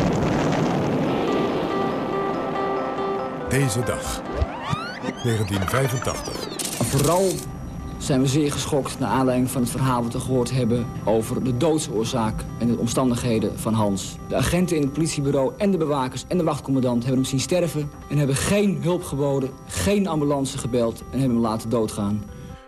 Deze dag, 1985. Vooral zijn we zeer geschokt naar aanleiding van het verhaal wat we gehoord hebben... over de doodsoorzaak en de omstandigheden van Hans. De agenten in het politiebureau en de bewakers en de wachtcommandant hebben hem zien sterven... en hebben geen hulp geboden, geen ambulance gebeld en hebben hem laten doodgaan.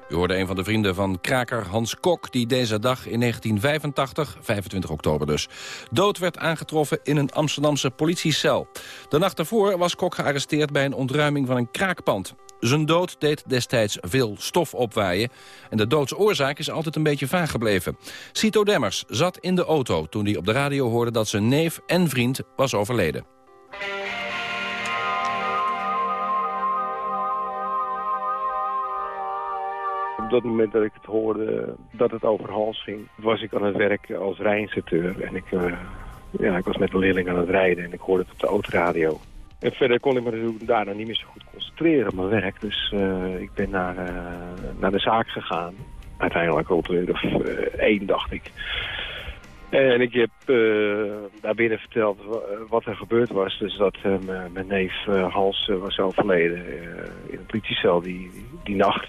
U hoorde een van de vrienden van kraker Hans Kok... die deze dag in 1985, 25 oktober dus... dood werd aangetroffen in een Amsterdamse politiecel. De nacht daarvoor was Kok gearresteerd bij een ontruiming van een kraakpand. Zijn dood deed destijds veel stof opwaaien. En de doodsoorzaak is altijd een beetje vaag gebleven. Cito Demmers zat in de auto toen hij op de radio hoorde... dat zijn neef en vriend was overleden. Op dat moment dat ik het hoorde dat het over Hans ging... was ik aan het werk als rijinstructeur. En ik, uh, ja, ik was met een leerling aan het rijden en ik hoorde het op de autoradio. En verder kon ik me daarna niet meer zo goed concentreren op mijn werk. Dus uh, ik ben naar, uh, naar de zaak gegaan. Uiteindelijk rond de of uh, één, dacht ik. En ik heb daar binnen verteld wat er gebeurd was. Dus dat mijn neef Hans was overleden in een politiecel die, die, nacht.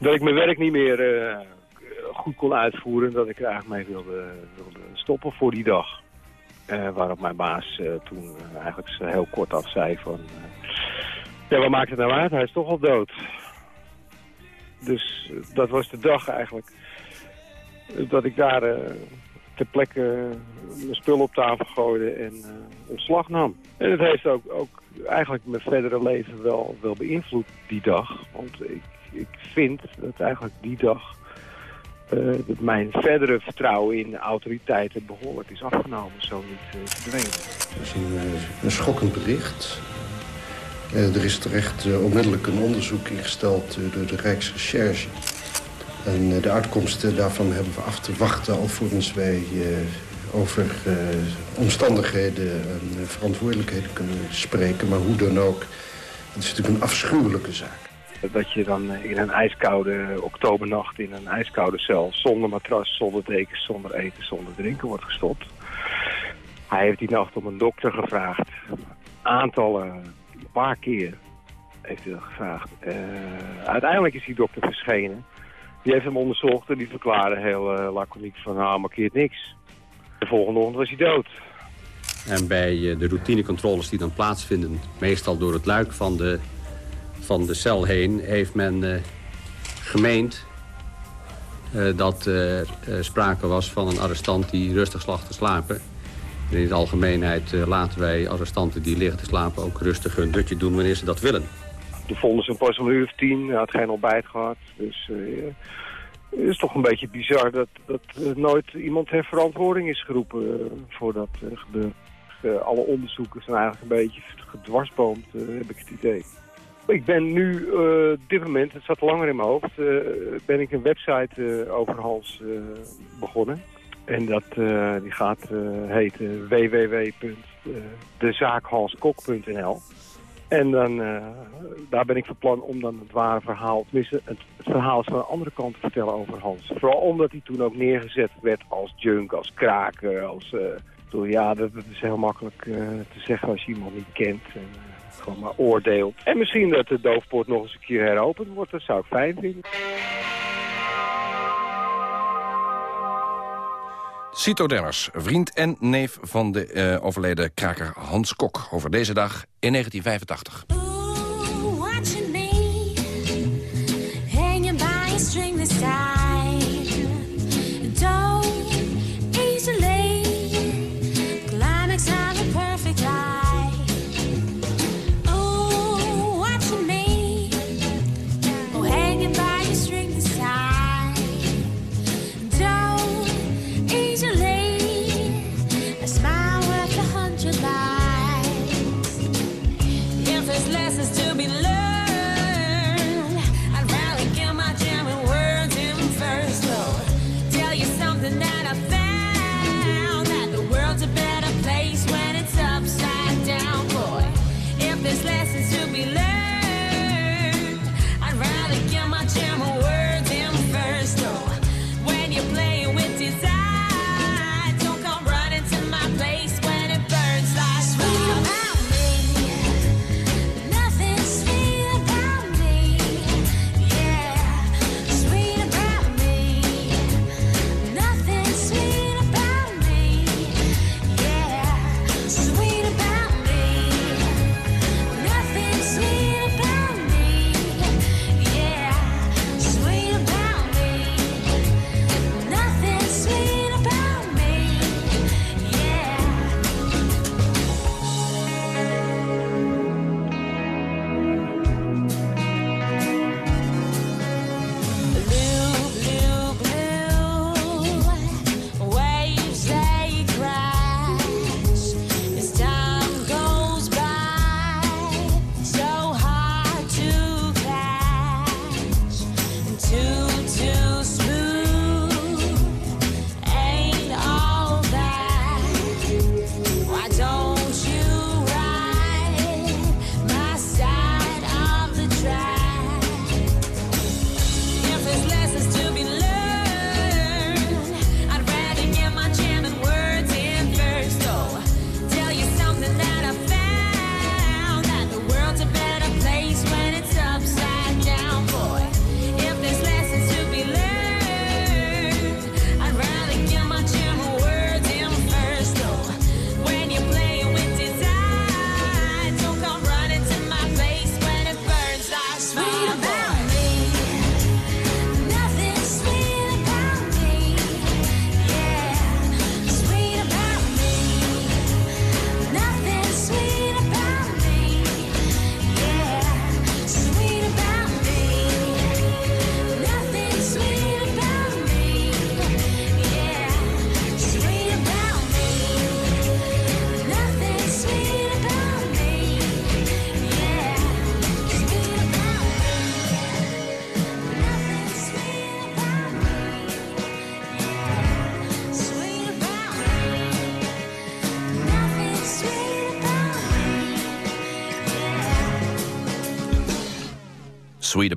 Dat ik mijn werk niet meer goed kon uitvoeren. Dat ik er eigenlijk mee wilde, wilde stoppen voor die dag. Uh, waarop mijn baas uh, toen uh, eigenlijk heel kort af zei van... ja, wat maakt het nou uit? Hij is toch al dood. Dus dat was de dag eigenlijk dat ik daar ter plekke mijn spul op tafel gooide en ontslag nam. En het heeft ook, ook eigenlijk mijn verdere leven wel, wel beïnvloed die dag. Want ik, ik vind dat eigenlijk die dag uh, dat mijn verdere vertrouwen in autoriteiten behoorlijk is afgenomen, zo niet uh, verdwenen. Het is een, een schokkend bericht. Er is terecht onmiddellijk een onderzoek ingesteld door de Rijksrecherche. En de uitkomsten daarvan hebben we af te wachten... alvorens wij over omstandigheden en verantwoordelijkheden kunnen spreken. Maar hoe dan ook, het is natuurlijk een afschuwelijke zaak. Dat je dan in een ijskoude oktobernacht in een ijskoude cel... zonder matras, zonder dekens, zonder eten, zonder drinken wordt gestopt. Hij heeft die nacht om een dokter gevraagd. Aantallen, een paar keer heeft hij dat gevraagd. Uh, uiteindelijk is die dokter verschenen. Die heeft hem onderzocht en die verklaarde heel uh, laconiek van... nou, markeert niks. De volgende ochtend was hij dood. En bij de routinecontroles die dan plaatsvinden... meestal door het luik van de van de cel heen heeft men uh, gemeend uh, dat er uh, sprake was van een arrestant die rustig lag te slapen. En in de algemeenheid laten wij arrestanten die liggen te slapen ook rustig een dutje doen wanneer ze dat willen. de vonden ze pas een uur of tien. Had geen ontbijt gehad. Dus uh, het is toch een beetje bizar dat, dat uh, nooit iemand ter verantwoording is geroepen uh, voor dat gebeurt. alle onderzoeken zijn eigenlijk een beetje gedwarsboomd, heb ik het idee. Ik ben nu, op dit moment, het zat langer in mijn hoofd, ben ik een website over Hans begonnen. En dat, die gaat heten www.dezaakhanskok.nl. En dan, uh, daar ben ik van plan om dan het ware verhaal, tenminste het, verhaal van de andere kant te vertellen over Hans. Vooral omdat hij toen ook neergezet werd als junk, als kraker, als... Uh, ja, dat, is heel makkelijk uh, te zeggen als je iemand niet kent. En, gewoon maar oordeelt. En misschien dat de doofpoort nog eens een keer heropend wordt, dat zou ik fijn vinden. Cito Demmers, vriend en neef van de uh, overleden kraker Hans Kok... over deze dag in 1985.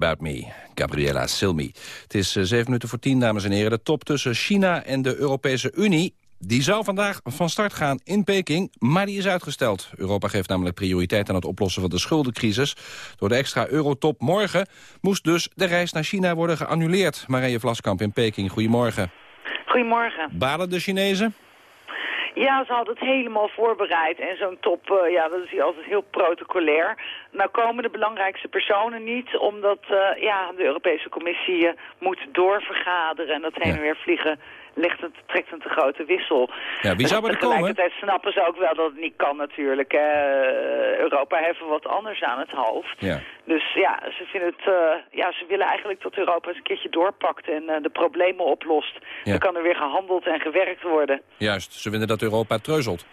About Me, Gabriella Silmi. Het is uh, zeven minuten voor tien, dames en heren. De top tussen China en de Europese Unie... Die zou vandaag van start gaan in Peking, maar die is uitgesteld. Europa geeft namelijk prioriteit aan het oplossen van de schuldencrisis. Door de extra eurotop morgen moest dus de reis naar China worden geannuleerd. Marije Vlaskamp in Peking, goedemorgen. Goedemorgen. Balen de Chinezen? Ja, ze hadden het helemaal voorbereid. En zo'n top, uh, ja, dat is altijd heel protocolair. Nou komen de belangrijkste personen niet, omdat uh, ja, de Europese Commissie uh, moet doorvergaderen. En dat heen en weer vliegen ligt het, trekt een te grote wissel. Ja, wie zou er komen? Tegelijkertijd snappen ze ook wel dat het niet kan natuurlijk. Hè. Europa heeft wat anders aan het hoofd. Ja. Dus ja, ze vinden het, uh, ja, ze willen eigenlijk dat Europa eens een keertje doorpakt en uh, de problemen oplost. Ja. Dan kan er weer gehandeld en gewerkt worden. Juist, ze vinden dat Europa treuzelt.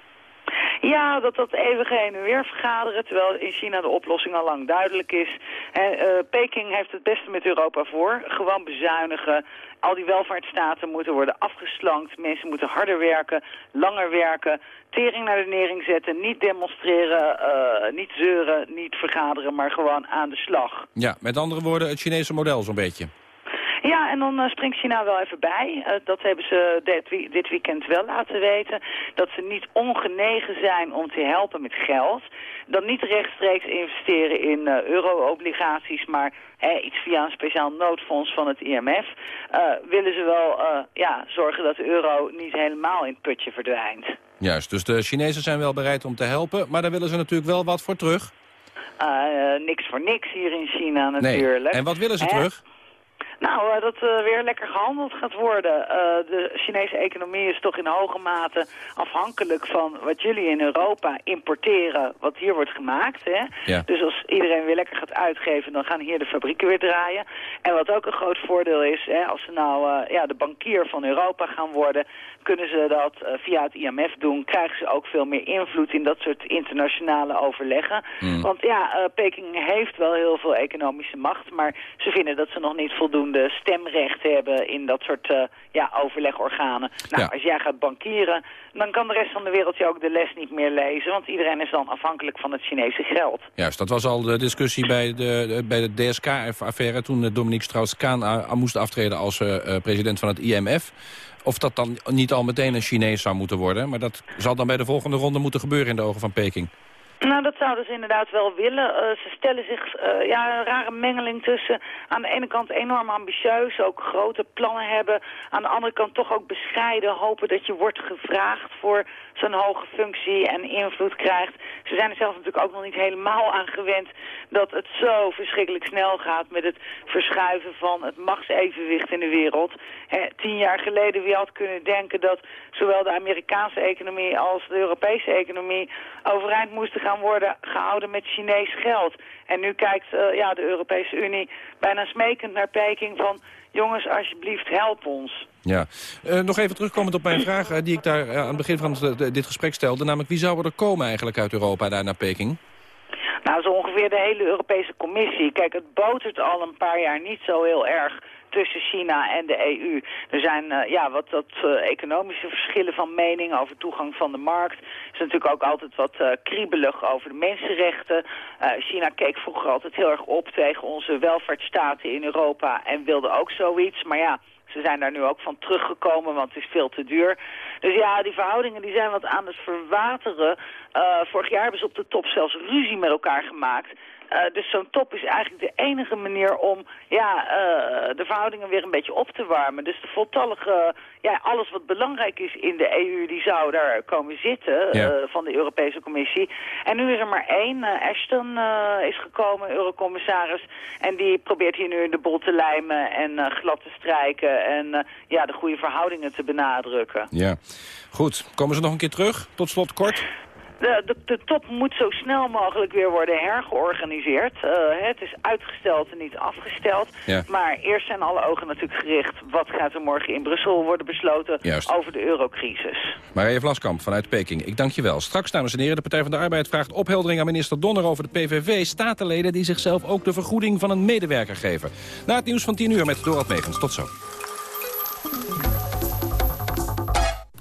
Ja, dat dat eeuwige heen en weer vergaderen, terwijl in China de oplossing al lang duidelijk is. En, uh, Peking heeft het beste met Europa voor. Gewoon bezuinigen. Al die welvaartsstaten moeten worden afgeslankt. Mensen moeten harder werken, langer werken. Tering naar de nering zetten. Niet demonstreren, uh, niet zeuren, niet vergaderen, maar gewoon aan de slag. Ja, met andere woorden het Chinese model zo'n beetje. Ja, en dan uh, springt China wel even bij. Uh, dat hebben ze dit, dit, weekend wel laten weten. Dat ze niet ongenegen zijn om te helpen met geld. Dan niet rechtstreeks investeren in uh, euro-obligaties, maar iets via een speciaal noodfonds van het IMF. willen ze wel ja, zorgen dat de euro niet helemaal in het putje verdwijnt. Juist, dus de Chinezen zijn wel bereid om te helpen, maar daar willen ze natuurlijk wel wat voor terug. niks voor niks hier in China natuurlijk. Nee. En wat willen ze terug? Nou, uh, dat uh, weer lekker gehandeld gaat worden. Uh, de Chinese economie is toch in hoge mate afhankelijk van wat jullie in Europa importeren, wat hier wordt gemaakt. Hè? Ja. Dus als iedereen weer lekker gaat uitgeven, dan gaan hier de fabrieken weer draaien. En wat ook een groot voordeel is, hè, als ze nou ja, de bankier van Europa gaan worden, kunnen ze dat via het IMF doen, krijgen ze ook veel meer invloed in dat soort internationale overleggen. Mm. Want ja, Peking heeft wel heel veel economische macht, maar ze vinden dat ze nog niet voldoende stemrecht hebben in dat soort uh, ja, overlegorganen. Nou, Ja. als jij gaat bankieren, dan kan de rest van de wereld je ook de les niet meer lezen, want iedereen is dan afhankelijk van het Chinese geld. Juist, dat was al de discussie bij de, bij de DSK-affaire... toen eh, Dominique Strauss-Kaan a- moest aftreden als eh, eh, president van het IMF. Of dat dan niet al meteen een Chinees zou moeten worden. Maar dat zal dan bij de volgende ronde moeten gebeuren in de ogen van Peking. Nou, dat zouden ze inderdaad wel willen. Eh, ze stellen zich eh, ja, een rare mengeling tussen aan de ene kant enorm ambitieus, ook grote plannen hebben. Aan de andere kant toch ook bescheiden, hopen dat je wordt gevraagd voor zo'n hoge functie en invloed krijgt. Ze zijn er zelf natuurlijk ook nog niet helemaal aan gewend dat het zo verschrikkelijk snel gaat met het verschuiven van het machtsevenwicht in de wereld. Tien jaar geleden, wie had kunnen denken dat zowel de Amerikaanse economie als de Europese economie overeind moesten gaan worden gehouden met Chinees geld. En nu kijkt eh, ja, de Europese Unie bijna smekend naar Peking van... jongens, alsjeblieft, help ons. Ja. Eh, nog even terugkomend op mijn vraag eh, die ik daar aan het begin van het, dit gesprek stelde. Namelijk, wie zou er komen eigenlijk uit Europa daar naar Peking? Nou, zo ongeveer de hele Europese Commissie. Kijk, het botert al een paar jaar niet zo heel erg tussen China en de EU. Er zijn eh, ja, wat, wat eh, economische verschillen van mening over toegang van de markt. Er is natuurlijk ook altijd wat eh, kriebelig over de mensenrechten. China keek vroeger altijd heel erg op tegen onze welvaartsstaten in Europa en wilde ook zoiets. Maar ja, ze zijn daar nu ook van teruggekomen, want het is veel te duur. Dus ja, die verhoudingen die zijn wat aan het verwateren. Vorig jaar hebben ze op de top zelfs ruzie met elkaar gemaakt. Eh, dus zo'n top is eigenlijk de enige manier om ja, eh, de verhoudingen weer een beetje op te warmen. Dus de voltallige, ja, alles wat belangrijk is in de EU, die zou daar komen zitten Ja. eh, van de Europese Commissie. En nu is er maar één, Ashton is gekomen, eurocommissaris. En die probeert hier nu de bol te lijmen en glad te strijken en ja, de goede verhoudingen te benadrukken. Ja. Goed, komen ze nog een keer terug? Tot slot kort. De, de, de top moet zo snel mogelijk weer worden hergeorganiseerd. Eh, het is uitgesteld en niet afgesteld. Ja. Maar eerst zijn alle ogen natuurlijk gericht... wat gaat er morgen in Brussel worden besloten Juist. over de eurocrisis. Marije Vlaskamp vanuit Peking, ik dank je wel. Straks, dames en heren, de Partij van de Arbeid vraagt opheldering aan minister Donner over de PVV. Statenleden die zichzelf ook de vergoeding van een medewerker geven. Na het nieuws van 10 uur met Dorot Megens. Tot zo.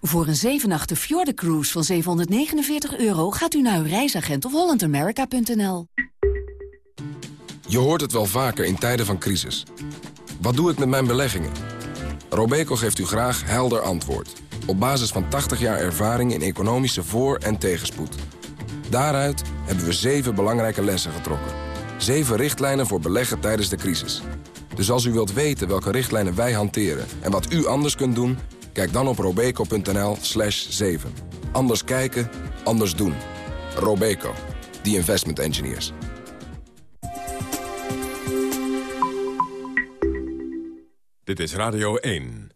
Voor een 7 nachten Cruise van 749 euro gaat u naar uw reisagent of hollandamerica.nl. Je hoort het wel vaker in tijden van crisis. Wat doe ik met mijn beleggingen? Robeco geeft u graag helder antwoord. Op basis van 80 jaar ervaring in economische voor- en tegenspoed. Daaruit hebben we zeven belangrijke lessen getrokken. Zeven richtlijnen voor beleggen tijdens de crisis. Dus als u wilt weten welke richtlijnen wij hanteren en wat u anders kunt doen... Kijk dan op robeco.nl slash 7. Anders kijken, anders doen. Robeco, the investment engineers. Dit is Radio 1.